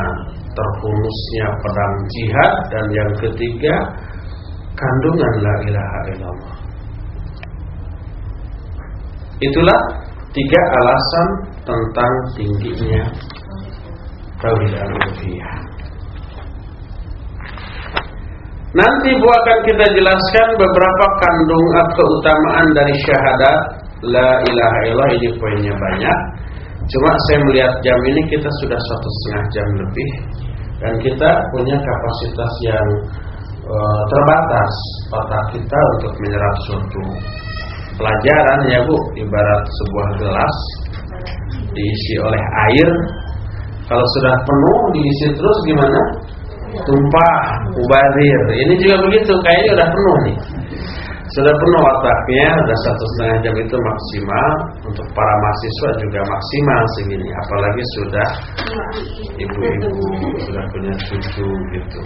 terhunusnya pedang jihad dan yang ketiga kandungan la ilaha illallah. Itulah tiga alasan tentang tingginya tauhid al-uluhiyah. Nanti Bu akan kita jelaskan beberapa kandung keutamaan dari syahadat La ilaha illallah ini poinnya banyak Cuma saya melihat jam ini kita sudah satu setengah jam lebih Dan kita punya kapasitas yang uh, terbatas Otak kita untuk menyerap suatu pelajaran ya Bu Ibarat sebuah gelas Diisi oleh air Kalau sudah penuh diisi terus gimana? tumpah, mubadir. Ini juga begitu, kayaknya udah penuh nih. Sudah penuh otaknya, udah satu setengah jam itu maksimal untuk para mahasiswa juga maksimal segini. Apalagi sudah ibu-ibu sudah punya cucu gitu.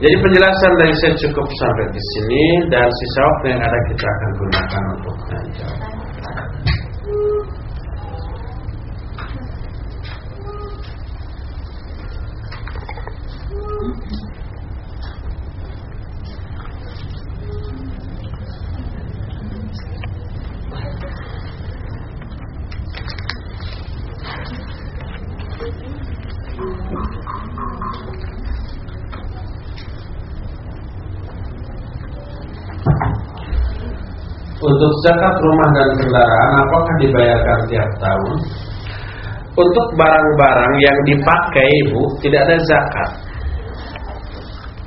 Jadi penjelasan dari saya cukup sampai di sini dan sisa waktu yang ada kita akan gunakan untuk ngajar. Untuk zakat rumah dan kendaraan apakah dibayarkan tiap tahun? Untuk barang-barang yang dipakai ibu tidak ada zakat.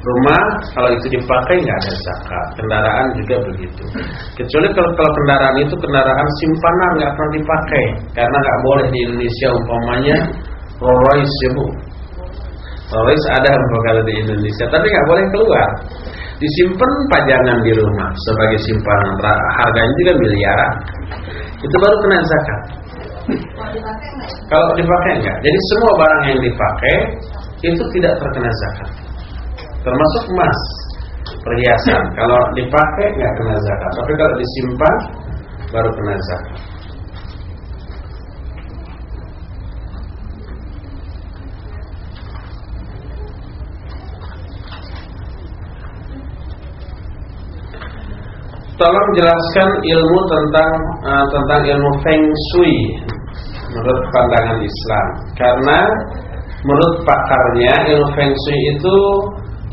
Rumah kalau itu dipakai nggak ada zakat. Kendaraan juga begitu. Kecuali kalau, kalau kendaraan itu kendaraan simpanan nggak pernah dipakai karena nggak boleh di Indonesia umpamanya Rolls Royce ya bu. Rolls Royce ada kalau di Indonesia tapi nggak boleh keluar disimpan pajangan di rumah sebagai simpanan. Harganya juga miliaran. Itu baru kena zakat. Kalau dipakai enggak jadi semua barang yang dipakai itu tidak terkena zakat. Termasuk emas perhiasan. Kalau dipakai enggak kena zakat. Tapi kalau disimpan baru kena zakat Tolong jelaskan ilmu tentang uh, tentang ilmu Feng Shui menurut pandangan Islam. Karena menurut pakarnya ilmu Feng Shui itu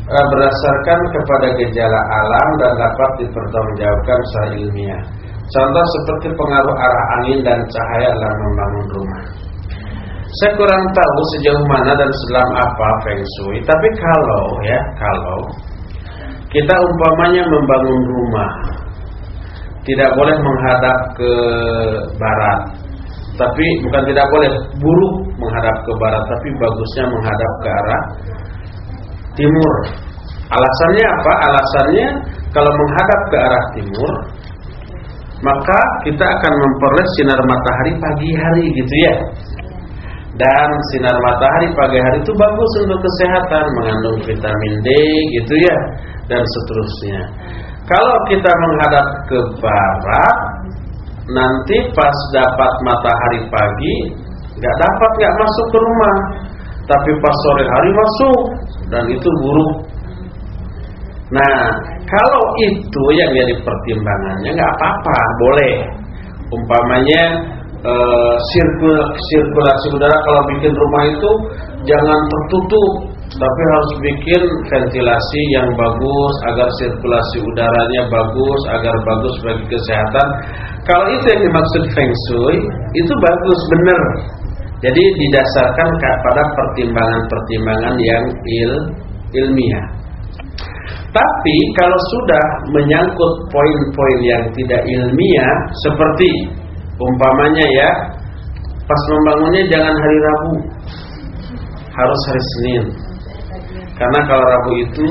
uh, berdasarkan kepada gejala alam dan dapat dipertanggungjawabkan secara ilmiah. Contoh seperti pengaruh arah angin dan cahaya dalam membangun rumah. Saya kurang tahu sejauh mana dan sedalam apa Feng Shui, tapi kalau ya, kalau kita umpamanya membangun rumah tidak boleh menghadap ke barat. Tapi bukan tidak boleh buruk menghadap ke barat, tapi bagusnya menghadap ke arah timur. Alasannya apa? Alasannya kalau menghadap ke arah timur, maka kita akan memperoleh sinar matahari pagi hari gitu ya. Dan sinar matahari pagi hari itu bagus untuk kesehatan, mengandung vitamin D gitu ya, dan seterusnya. Kalau kita menghadap ke barat, nanti pas dapat matahari pagi, nggak dapat nggak masuk ke rumah, tapi pas sore hari masuk dan itu buruk. Nah, kalau itu yang jadi pertimbangannya nggak apa-apa, boleh. Umpamanya eh, sirkul, sirkulasi udara kalau bikin rumah itu jangan tertutup tapi harus bikin ventilasi yang bagus agar sirkulasi udaranya bagus agar bagus bagi kesehatan. Kalau itu yang dimaksud feng shui itu bagus benar. Jadi didasarkan pada pertimbangan-pertimbangan yang il, ilmiah. Tapi kalau sudah menyangkut poin-poin yang tidak ilmiah seperti umpamanya ya pas membangunnya jangan hari Rabu harus hari Senin karena kalau Rabu itu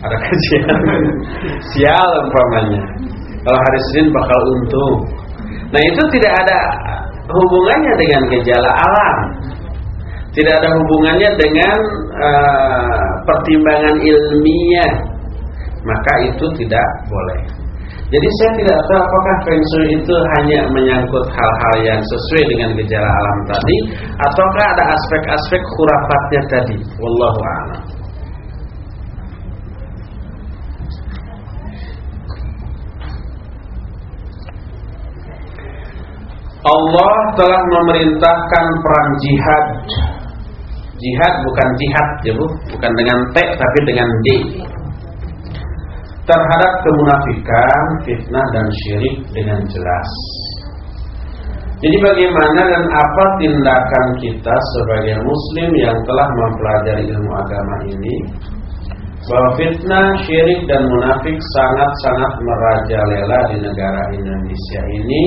ada kajian sial umpamanya. Kalau hari Senin bakal untung. Nah itu tidak ada hubungannya dengan gejala alam. Tidak ada hubungannya dengan uh, pertimbangan ilmiah. Maka itu tidak boleh. Jadi saya tidak tahu apakah Feng Shui itu hanya menyangkut hal-hal yang sesuai dengan gejala alam tadi ataukah ada aspek-aspek khurafatnya tadi. Wallahu a'lam. Allah telah memerintahkan perang jihad. Jihad bukan jihad ya Bu, bukan dengan T tapi dengan D. Terhadap kemunafikan, fitnah dan syirik dengan jelas. Jadi bagaimana dan apa tindakan kita sebagai muslim yang telah mempelajari ilmu agama ini bahwa fitnah, syirik dan munafik sangat-sangat merajalela di negara Indonesia ini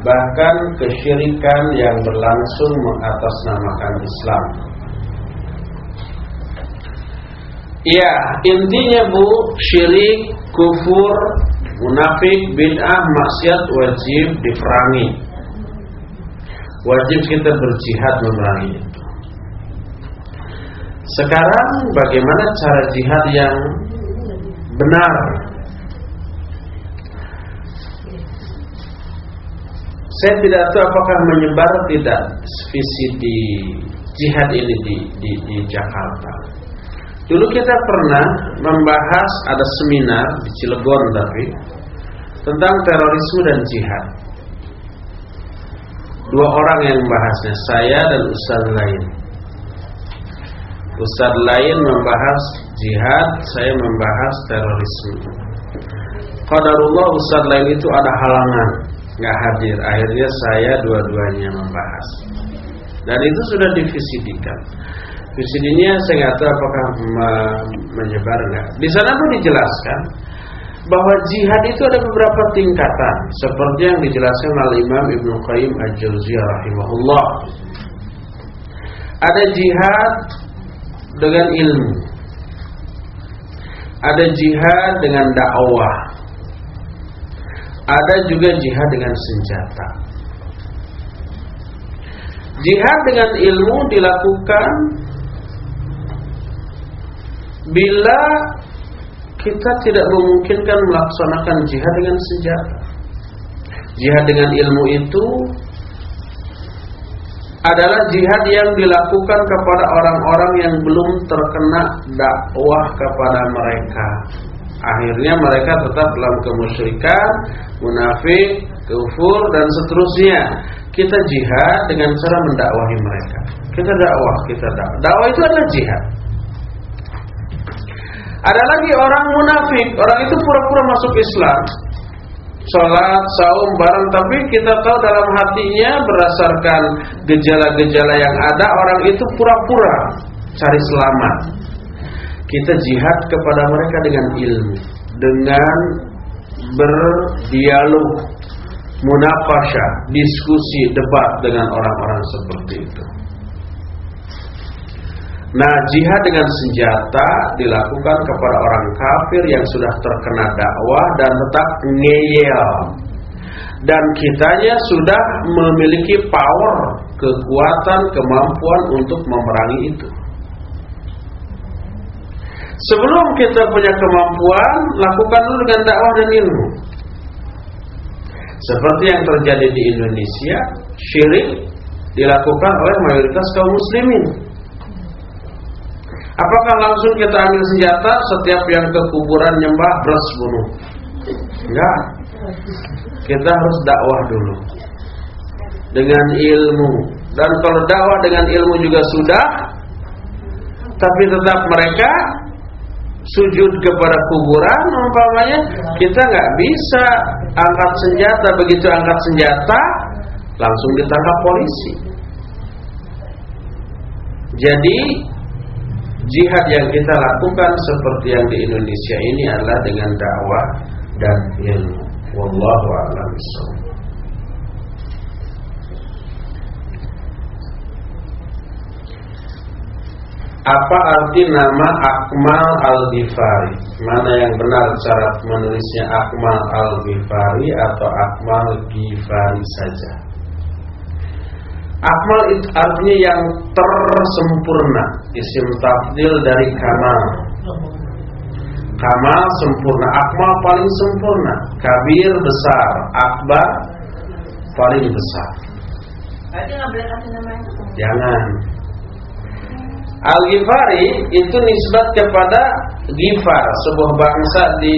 bahkan kesyirikan yang berlangsung mengatasnamakan Islam. Ya, intinya Bu, syirik, kufur, munafik, bid'ah, maksiat wajib diperangi. Wajib kita berjihad memerangi. Sekarang bagaimana cara jihad yang benar Saya tidak tahu apakah menyebar tidak visi di jihad ini di, di, di Jakarta. Dulu kita pernah membahas ada seminar di Cilegon tapi tentang terorisme dan jihad. Dua orang yang membahasnya, saya dan ustaz lain. Ustaz lain membahas jihad, saya membahas terorisme. Qadarullah ustaz lain itu ada halangan nggak hadir. Akhirnya saya dua-duanya membahas. Dan itu sudah divisidikan. Visidinya saya nggak tahu apakah menyebar nggak. Di sana pun dijelaskan bahwa jihad itu ada beberapa tingkatan seperti yang dijelaskan oleh Imam Ibnu Qayyim Al-Jauziyah rahimahullah. Ada jihad dengan ilmu. Ada jihad dengan dakwah. Ada juga jihad dengan senjata. Jihad dengan ilmu dilakukan bila kita tidak memungkinkan melaksanakan jihad dengan senjata. Jihad dengan ilmu itu adalah jihad yang dilakukan kepada orang-orang yang belum terkena dakwah kepada mereka. Akhirnya mereka tetap dalam kemusyrikan, munafik, kufur dan seterusnya. Kita jihad dengan cara mendakwahi mereka. Kita dakwah, kita dakwah. Dakwah itu adalah jihad. Ada lagi orang munafik, orang itu pura-pura masuk Islam. Sholat, saum, bareng Tapi kita tahu dalam hatinya Berdasarkan gejala-gejala yang ada Orang itu pura-pura Cari selamat kita jihad kepada mereka dengan ilmu, dengan berdialog, munakasha, diskusi, debat dengan orang-orang seperti itu. Nah, jihad dengan senjata dilakukan kepada orang kafir yang sudah terkena dakwah dan tetap ngeyel. Dan kitanya sudah memiliki power, kekuatan, kemampuan untuk memerangi itu. Sebelum kita punya kemampuan, lakukan dulu dengan dakwah dan ilmu. Seperti yang terjadi di Indonesia, syirik dilakukan oleh mayoritas kaum muslimin. Apakah langsung kita ambil senjata setiap yang ke kuburan nyembah beras bunuh? Enggak. Kita harus dakwah dulu dengan ilmu. Dan kalau dakwah dengan ilmu juga sudah, tapi tetap mereka sujud kepada kuburan umpamanya kita nggak bisa angkat senjata. Begitu angkat senjata langsung ditangkap polisi. Jadi jihad yang kita lakukan seperti yang di Indonesia ini adalah dengan dakwah dan ilmu. Wallahu a'lam Apa arti nama Akmal Al-Ghifari? Mana yang benar cara menulisnya Akmal Al-Ghifari atau Akmal Ghifari saja? Akmal itu artinya yang tersempurna. Isim tafdil dari kamal. Kamal sempurna, akmal paling sempurna. Kabir besar, akbar paling besar. Berarti nggak boleh kasih nama itu. Jangan. Al-Ghifari itu nisbat kepada Ghifar, sebuah bangsa di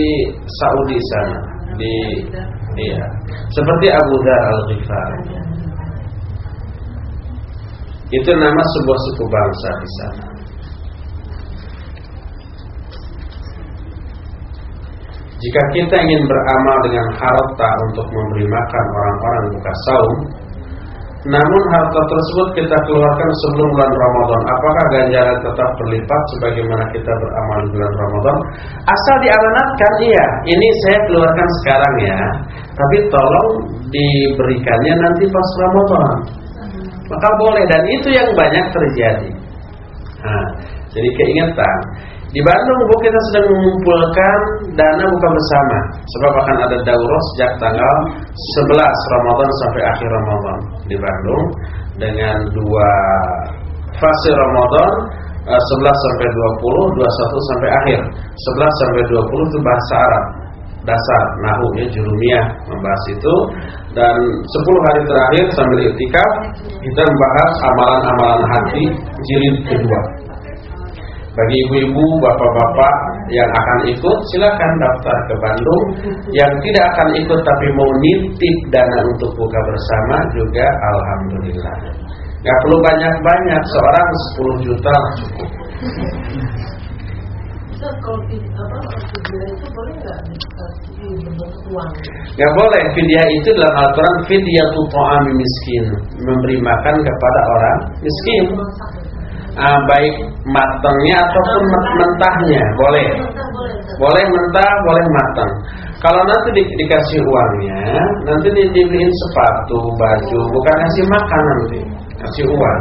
Saudi sana. Di iya. Seperti Abu Dhar Al-Ghifari. Itu nama sebuah suku bangsa di sana. Jika kita ingin beramal dengan harta untuk memberi makan orang-orang buka saum, namun harta tersebut kita keluarkan sebelum bulan Ramadan, apakah ganjaran tetap berlipat sebagaimana kita beramal di bulan Ramadan? Asal diamanatkan, iya. Ini saya keluarkan sekarang ya, tapi tolong diberikannya nanti pas Ramadan. Maka boleh dan itu yang banyak terjadi. Nah, jadi keingetan di Bandung Bu kita sedang mengumpulkan dana buka bersama Sebab akan ada daurah sejak tanggal 11 Ramadan sampai akhir Ramadan Di Bandung Dengan dua fase Ramadan 11 eh, sampai 20, 21 sampai akhir. 11 sampai 20 itu bahasa Arab. Dasar, nahu ya, jurumiyah membahas itu. Dan 10 hari terakhir sambil itikaf Kita membahas amalan-amalan hati jilid kedua. Bagi ibu-ibu, bapak-bapak yang akan ikut silakan daftar ke Bandung. Yang tidak akan ikut tapi mau nitip dana untuk buka bersama juga alhamdulillah. Gak perlu banyak-banyak, seorang 10 juta cukup. Gak boleh Fidyah itu dalam aturan Fidyah tu'ami miskin Memberi makan kepada orang miskin uh, baik matangnya ataupun mentahnya. Boleh. Boleh mentah boleh matang. Kalau nanti di, dikasih uangnya nanti di, dibeliin sepatu baju bukan kasih makan nanti kasih uang.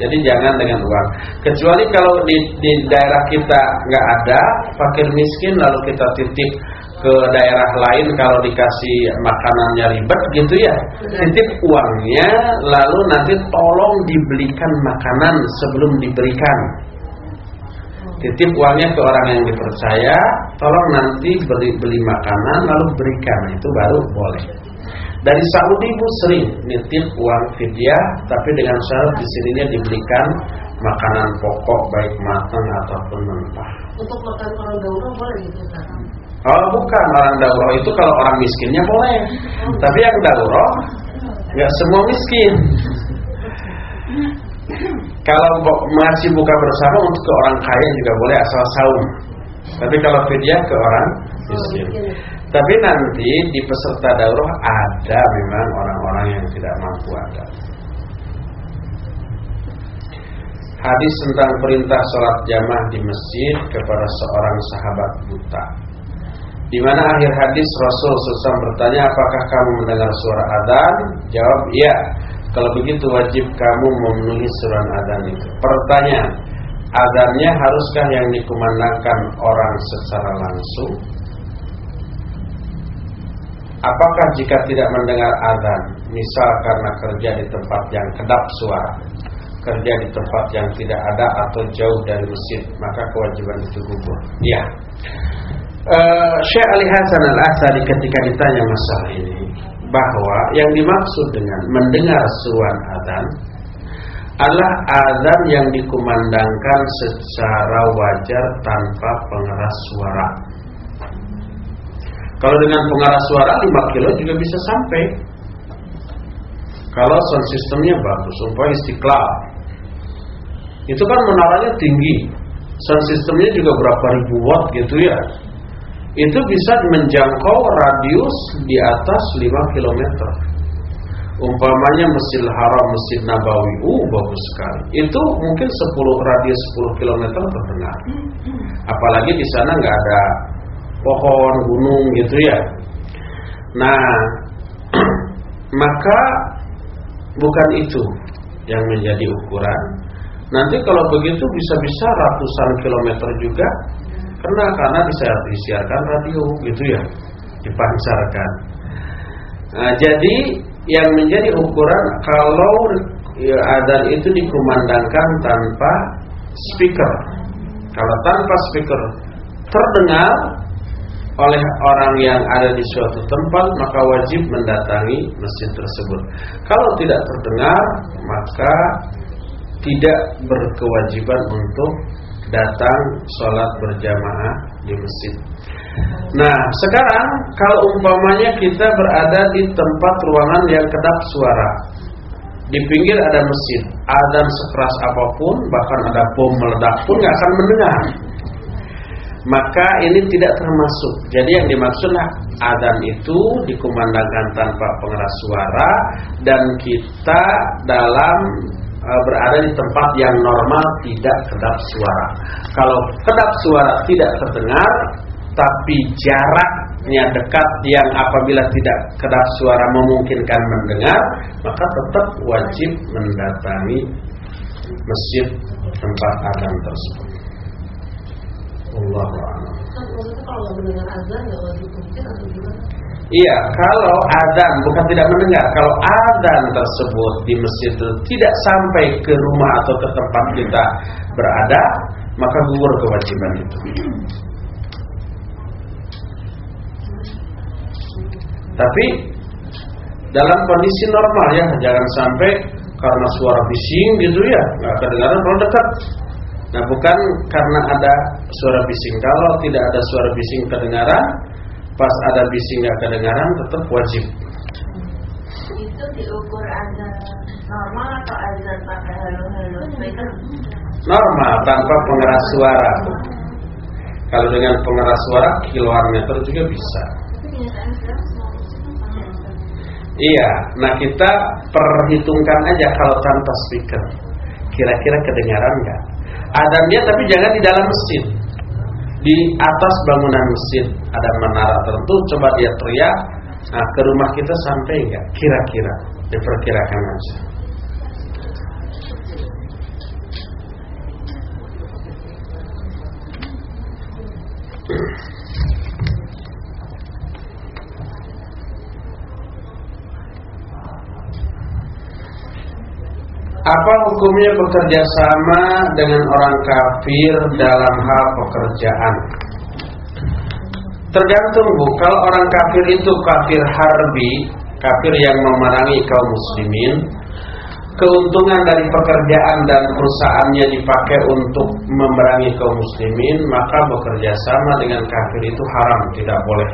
Jadi jangan dengan uang. Kecuali kalau di, di daerah kita nggak ada fakir miskin lalu kita titip ke daerah lain kalau dikasih makanannya ribet gitu ya titip uangnya lalu nanti tolong dibelikan makanan sebelum diberikan. Titip uangnya ke orang yang dipercaya tolong nanti beli beli makanan lalu berikan itu baru boleh. Dari Saudi bu sering nitip uang fidyah tapi dengan syarat di sininya dibelikan makanan pokok baik matang ataupun mentah. Untuk makan orang daurah boleh gitu kan Oh bukan orang daurah itu kalau orang miskinnya boleh. Tapi yang daurah nggak semua miskin. Kalau masih buka bersama untuk ke orang kaya juga boleh asal saum. Tapi kalau fidyah ke orang miskin. Tapi nanti di peserta daurah ada memang orang-orang yang tidak mampu ada. Hadis tentang perintah sholat jamaah di masjid kepada seorang sahabat buta. Di mana akhir hadis Rasul SAW bertanya, apakah kamu mendengar suara adzan? Jawab, iya. Kalau begitu wajib kamu memenuhi suara adzan itu. Pertanyaan, adzannya haruskah yang dikumandangkan orang secara langsung? Apakah jika tidak mendengar adzan, misal karena kerja di tempat yang kedap suara, kerja di tempat yang tidak ada atau jauh dari masjid, maka kewajiban itu gugur? Iya. Uh, Syekh Ali Hasan Al Asari ketika ditanya masalah ini bahwa yang dimaksud dengan mendengar suara adzan adalah adzan yang dikumandangkan secara wajar tanpa pengeras suara. Kalau dengan pengeras suara 5 kilo juga bisa sampai. Kalau sound sistemnya bagus, umpamanya istiqlal. Itu kan menaranya tinggi. Sound sistemnya juga berapa ribu watt gitu ya itu bisa menjangkau radius di atas 5 km. Umpamanya Masjid Haram, Masjid Nabawi, uh bagus sekali. Itu mungkin 10 radius 10 km terdengar. Apalagi di sana nggak ada pohon, gunung gitu ya. Nah, maka bukan itu yang menjadi ukuran. Nanti kalau begitu bisa-bisa ratusan kilometer juga karena karena disiarkan radio gitu ya, dipancarkan. Nah, jadi yang menjadi ukuran kalau ya, adzan itu dikumandangkan tanpa speaker. Kalau tanpa speaker terdengar oleh orang yang ada di suatu tempat maka wajib mendatangi masjid tersebut. Kalau tidak terdengar maka tidak berkewajiban untuk datang sholat berjamaah di masjid. Nah, sekarang kalau umpamanya kita berada di tempat ruangan yang kedap suara, di pinggir ada masjid, adzan sekeras apa pun, bahkan ada bom meledak pun nggak akan mendengar. Maka ini tidak termasuk. Jadi yang dimaksudlah adzan itu dikumandangkan tanpa pengeras suara dan kita dalam berada di tempat yang normal tidak kedap suara. Kalau kedap suara tidak terdengar, tapi jaraknya dekat yang apabila tidak kedap suara memungkinkan mendengar, maka tetap wajib mendatangi masjid tempat adzan tersebut. Allah Iya, kalau adzan bukan tidak mendengar, kalau adzan tersebut di masjid itu tidak sampai ke rumah atau ke tempat kita berada, maka gugur kewajiban itu. Tapi dalam kondisi normal ya, jangan sampai karena suara bising gitu ya, nggak kedengaran kalau dekat. Nah, bukan karena ada suara bising. Kalau tidak ada suara bising kedengaran, pas ada bising nggak kedengaran, tetap wajib. Itu diukur azan normal atau azan pakai halo-halo Normal tanpa pengeras suara. Kalau dengan pengeras suara kiloan meter juga bisa. Iya, nah kita perhitungkan aja kalau tanpa speaker. Kira-kira kedengaran nggak? Adanya tapi jangan di dalam masjid. Di atas bangunan masjid ada menara tertentu, coba dia teriak. Nah, ke rumah kita sampai nggak? Kira-kira diperkirakan aja. Apa hukumnya bekerja sama dengan orang kafir dalam hal pekerjaan? Tergantung bu, kalau orang kafir itu kafir harbi, kafir yang memerangi kaum muslimin, keuntungan dari pekerjaan dan perusahaannya dipakai untuk memerangi kaum muslimin, maka bekerja sama dengan kafir itu haram, tidak boleh.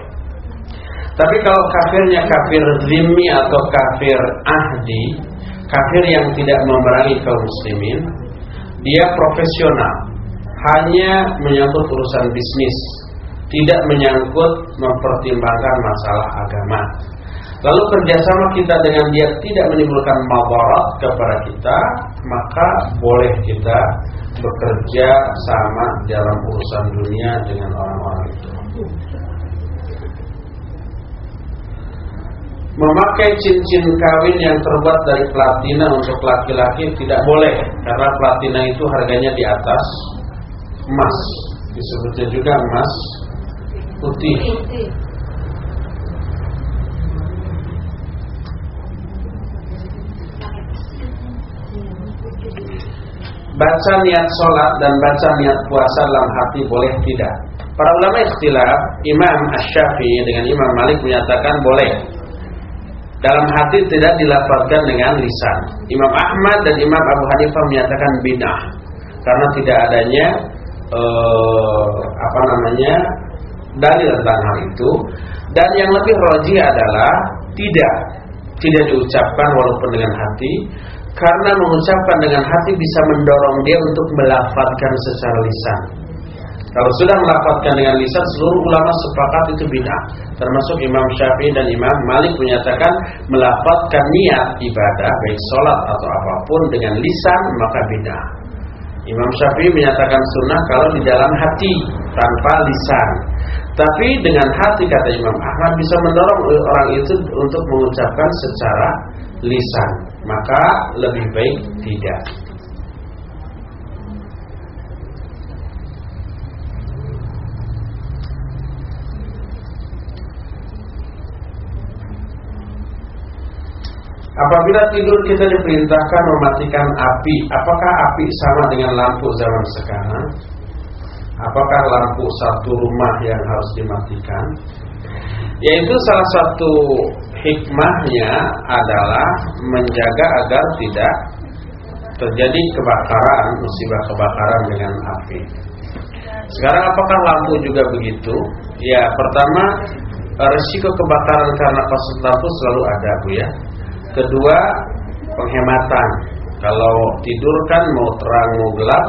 Tapi kalau kafirnya kafir zimmi atau kafir ahdi, kafir yang tidak memerangi kaum muslimin, dia profesional, hanya menyangkut urusan bisnis, tidak menyangkut mempertimbangkan masalah agama. Lalu kerjasama kita dengan dia tidak menimbulkan mabarat kepada kita, maka boleh kita bekerja sama dalam urusan dunia dengan orang-orang itu. Memakai cincin kawin yang terbuat dari platina untuk laki-laki tidak boleh karena platina itu harganya di atas emas. Disebutnya juga emas putih. Baca niat sholat dan baca niat puasa dalam hati boleh tidak? Para ulama istilah Imam Ash-Syafi'i dengan Imam Malik menyatakan boleh dalam hati tidak dilafalkan dengan lisan. Imam Ahmad dan Imam Abu Hanifah menyatakan bid'ah karena tidak adanya eh, apa namanya dalil tentang hal itu dan yang lebih roji adalah tidak tidak diucapkan walaupun dengan hati karena mengucapkan dengan hati bisa mendorong dia untuk melafalkan secara lisan. Kalau sudah melafalkan dengan lisan seluruh ulama sepakat itu bid'ah. Termasuk Imam Syafi'i dan Imam Malik menyatakan melafalkan niat ibadah baik sholat atau apa pun dengan lisan maka bid'ah. Imam Syafi'i menyatakan sunnah kalau di dalam hati tanpa lisan. Tapi dengan hati kata Imam Ahmad bisa mendorong orang itu untuk mengucapkan secara lisan. Maka lebih baik tidak. Apabila tidur kita diperintahkan mematikan api, apakah api sama dengan lampu zaman sekarang? Apakah lampu satu rumah yang harus dimatikan? Yaitu salah satu hikmahnya adalah menjaga agar tidak terjadi kebakaran, musibah kebakaran dengan api. Sekarang apakah lampu juga begitu? Ya, pertama resiko kebakaran karena konslet lampu selalu ada, Bu ya. Kedua, penghematan. Kalau tidur kan mau terang mau gelap,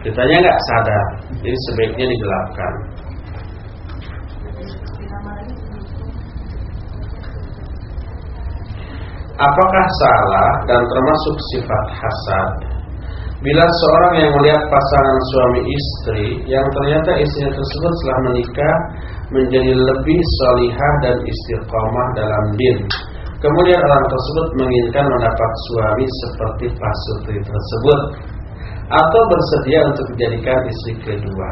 kitanya nggak sadar. Jadi sebaiknya digelapkan. Apakah salah dan termasuk sifat hasad Bila seorang yang melihat pasangan suami istri Yang ternyata istrinya tersebut setelah menikah Menjadi lebih solihah dan istiqomah dalam din Kemudian orang tersebut menginginkan mendapat suami seperti pasutri tersebut Atau bersedia untuk dijadikan istri kedua.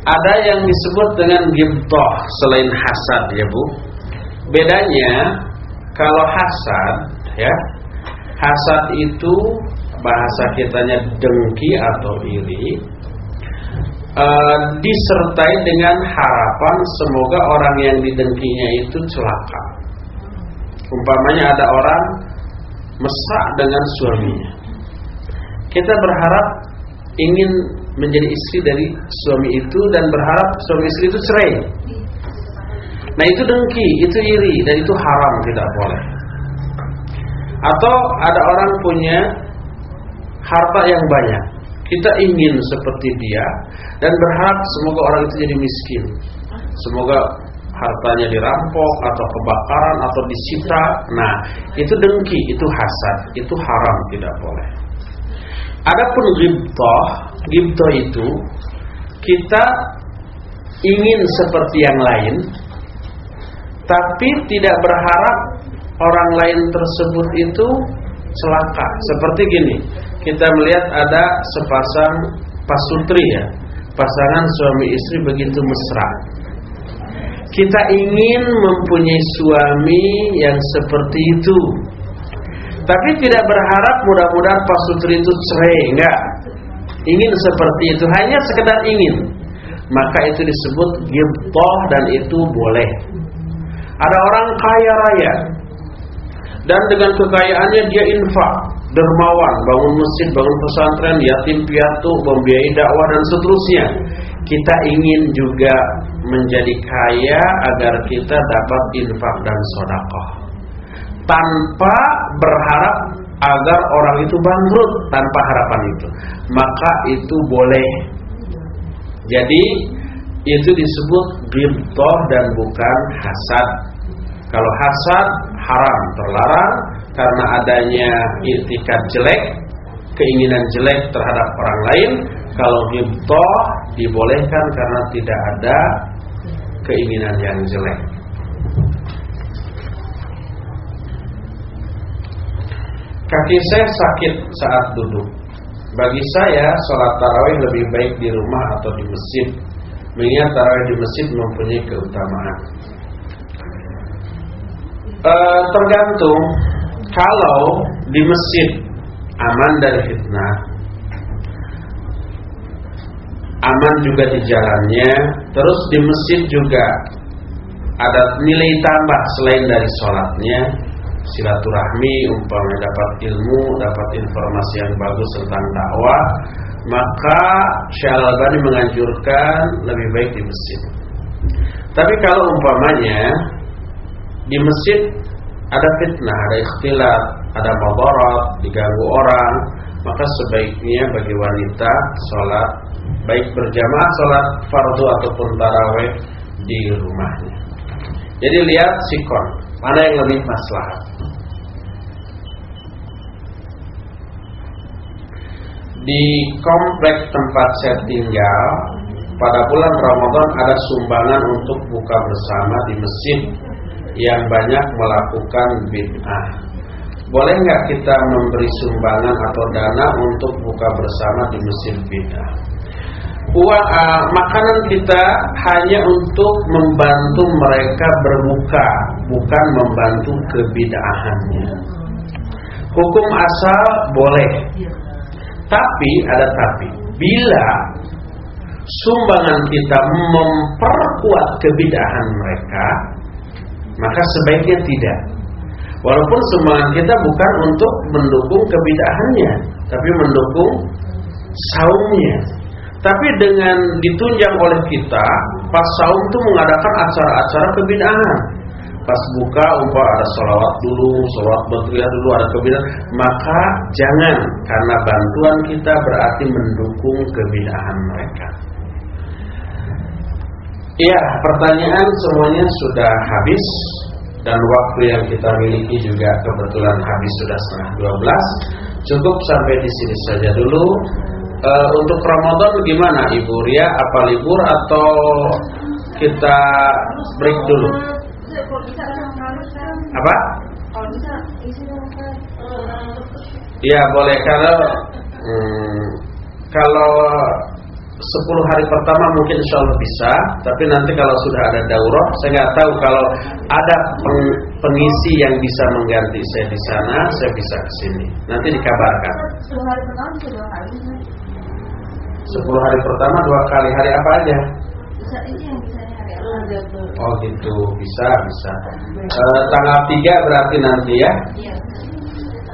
Ada yang disebut dengan gibtoh selain hasad ya bu. Bedanya kalau hasad ya, hasad itu bahasa kitanya dengki atau iri e, disertai dengan harapan semoga orang yang didengkinya itu celaka. Umpamanya ada orang mesra dengan suaminya. Kita berharap ingin menjadi istri dari suami itu dan berharap suami istri itu cerai. Nah itu dengki, itu iri dan itu haram tidak boleh. Atau ada orang punya harta yang banyak. Kita ingin seperti dia dan berharap semoga orang itu jadi miskin. Semoga hartanya dirampok atau kebakaran atau disita. Nah, itu dengki, itu hasad, itu haram tidak boleh. Adapun ghibtah, ghibtah itu kita ingin seperti yang lain tapi tidak berharap orang lain tersebut itu celaka. Seperti gini, kita melihat ada sepasang pasutri ya, pasangan suami istri begitu mesra. Kita ingin mempunyai suami yang seperti itu. Tapi tidak berharap mudah-mudahan pasutri itu cerai, enggak. Ingin seperti itu, hanya sekedar ingin. Maka itu disebut gibtoh dan itu boleh. Ada orang kaya raya dan dengan kekayaannya dia infak, dermawan, bangun masjid, bangun pesantren, yatim piatu, membiayai dakwah dan seterusnya. Kita ingin juga menjadi kaya agar kita dapat infak dan sodakoh tanpa berharap agar orang itu bangkrut tanpa harapan itu. Maka itu boleh. Jadi itu disebut ghibthah dan bukan hasad. Kalau hasad haram. Terlarang karena adanya itikat jelek, keinginan jelek terhadap orang lain. Kalau ghibthah dibolehkan karena tidak ada keinginan yang jelek. Kaki saya sakit saat duduk. Bagi saya, sholat tarawih lebih baik di rumah atau di masjid. Mengingat tarawih di masjid mempunyai keutamaan e, tergantung kalau di masjid aman dari fitnah aman juga di jalannya terus di masjid juga ada nilai tambah selain dari sholatnya silaturahmi umpamanya dapat ilmu dapat informasi yang bagus tentang dakwah maka Syekh Al-Albani menganjurkan lebih baik di masjid. Tapi kalau umpamanya di masjid ada fitnah, ada ikhtilat, ada mabarat, diganggu orang, maka sebaiknya bagi wanita sholat baik berjamaah sholat fardu ataupun taraweh di rumahnya. Jadi lihat sikon mana yang lebih maslahat. Di komplek tempat saya tinggal pada bulan Ramadan ada sumbangan untuk buka bersama di masjid yang banyak melakukan bid'ah. Boleh nggak kita memberi sumbangan atau dana untuk buka bersama di mesin bid'ah? Uang uh, makanan kita hanya untuk membantu mereka berbuka bukan membantu kebidahannya. Hukum asal boleh, tapi ada tapi. Bila sumbangan kita memperkuat kebidahan mereka, maka sebaiknya tidak. Walaupun sumbangan kita bukan untuk mendukung kebidahannya, tapi mendukung saumnya. Tapi dengan ditunjang oleh kita, pas saum itu mengadakan acara-acara kebidahan. Pas buka umpah ada sholawat dulu, sholawat berteriak dulu ada kebidahan, maka jangan karena bantuan kita berarti mendukung kebidahan mereka. Iya, pertanyaan semuanya sudah habis dan waktu yang kita miliki juga kebetulan habis sudah setengah 12. Cukup sampai di sini saja dulu. E, untuk Ramadan gimana Ibu Ria? Apa libur atau kita break dulu? Apa? Iya boleh kalau hmm, kalau 10 hari pertama mungkin insya Allah bisa, tapi nanti kalau sudah ada daurah, saya nggak tahu kalau ada peng, pengisi yang bisa mengganti saya di sana, saya bisa ke sini. Nanti dikabarkan. 10 hari pertama dua kali. 10 hari pertama dua kali hari apa aja? Bisa ini yang bisa hari Oh gitu, bisa, bisa. E, tanggal 3 berarti nanti ya? Iya.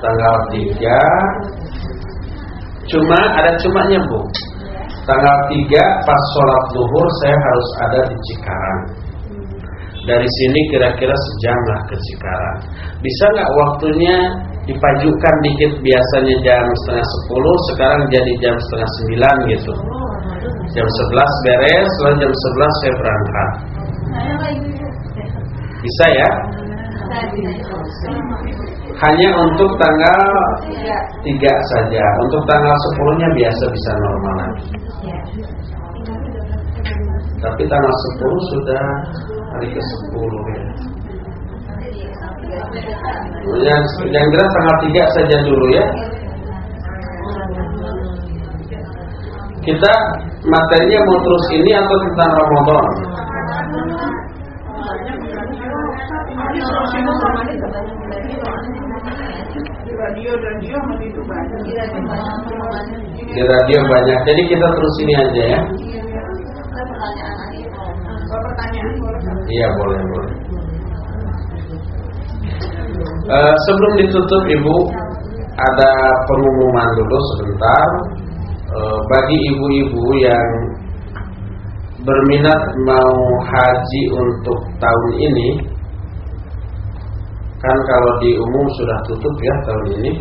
Tanggal 3 Cuma ada cumanya Bu Tanggal 3 pas sholat duhur saya harus ada di Cikarang. Dari sini kira-kira sejam lah ke Cikarang. Bisa nggak waktunya dipajukan dikit biasanya jam setengah 10 sekarang jadi jam setengah 9 gitu. Jam 11 beres, lalu jam 11 saya berangkat. Bisa ya? Hanya untuk tanggal 3 saja. Untuk tanggal 10-nya biasa bisa normal lagi. Tapi tanggal 10 sudah hari ke-10 ya. Yang, yang jelas tanggal 3 saja dulu ya. Kita materinya mau terus ini atau tentang Ramadan? Di radio banyak. Jadi kita terus ini aja ya. Iya boleh boleh. Uh, sebelum ditutup ibu ada pengumuman dulu sebentar. Uh, bagi ibu-ibu yang berminat mau haji untuk tahun ini kan kalau di umum sudah tutup ya tahun ini.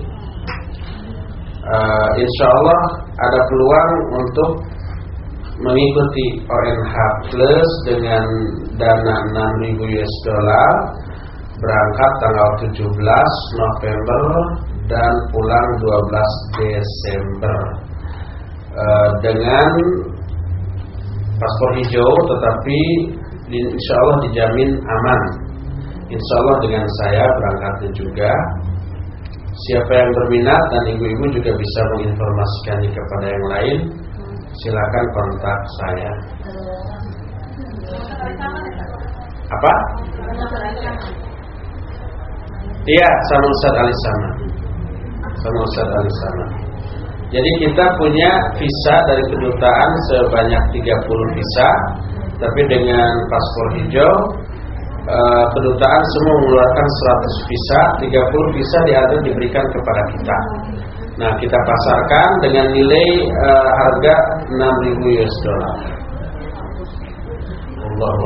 Uh, insya Allah ada peluang untuk mengikuti ONH Plus dengan dana 6.000 US dollar berangkat tanggal 17 November dan pulang 12 Desember. E, dengan paspor hijau tetapi insya Allah dijamin aman. Insya Allah dengan saya berangkatnya juga. Siapa yang berminat dan ibu-ibu juga bisa menginformasikannya kepada yang lain silakan kontak saya. Apa? Iya, sama Ustaz Alisana. Sama Ustaz Alisana. Jadi kita punya visa dari kedutaan sebanyak 30 visa, tapi dengan paspor hijau eh, kedutaan semua mengeluarkan 100 visa, 30 visa diatur diberikan kepada kita. Nah, kita pasarkan dengan nilai uh, harga 6.000 US dollar. Allahu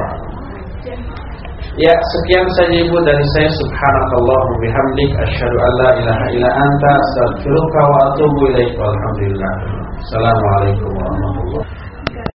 Ya, sekian saja Ibu dari saya subhanakallah bihamdik asyhadu an la ilaha illa anta astaghfiruka wa atubu ilaik. Alhamdulillah. Assalamualaikum warahmatullahi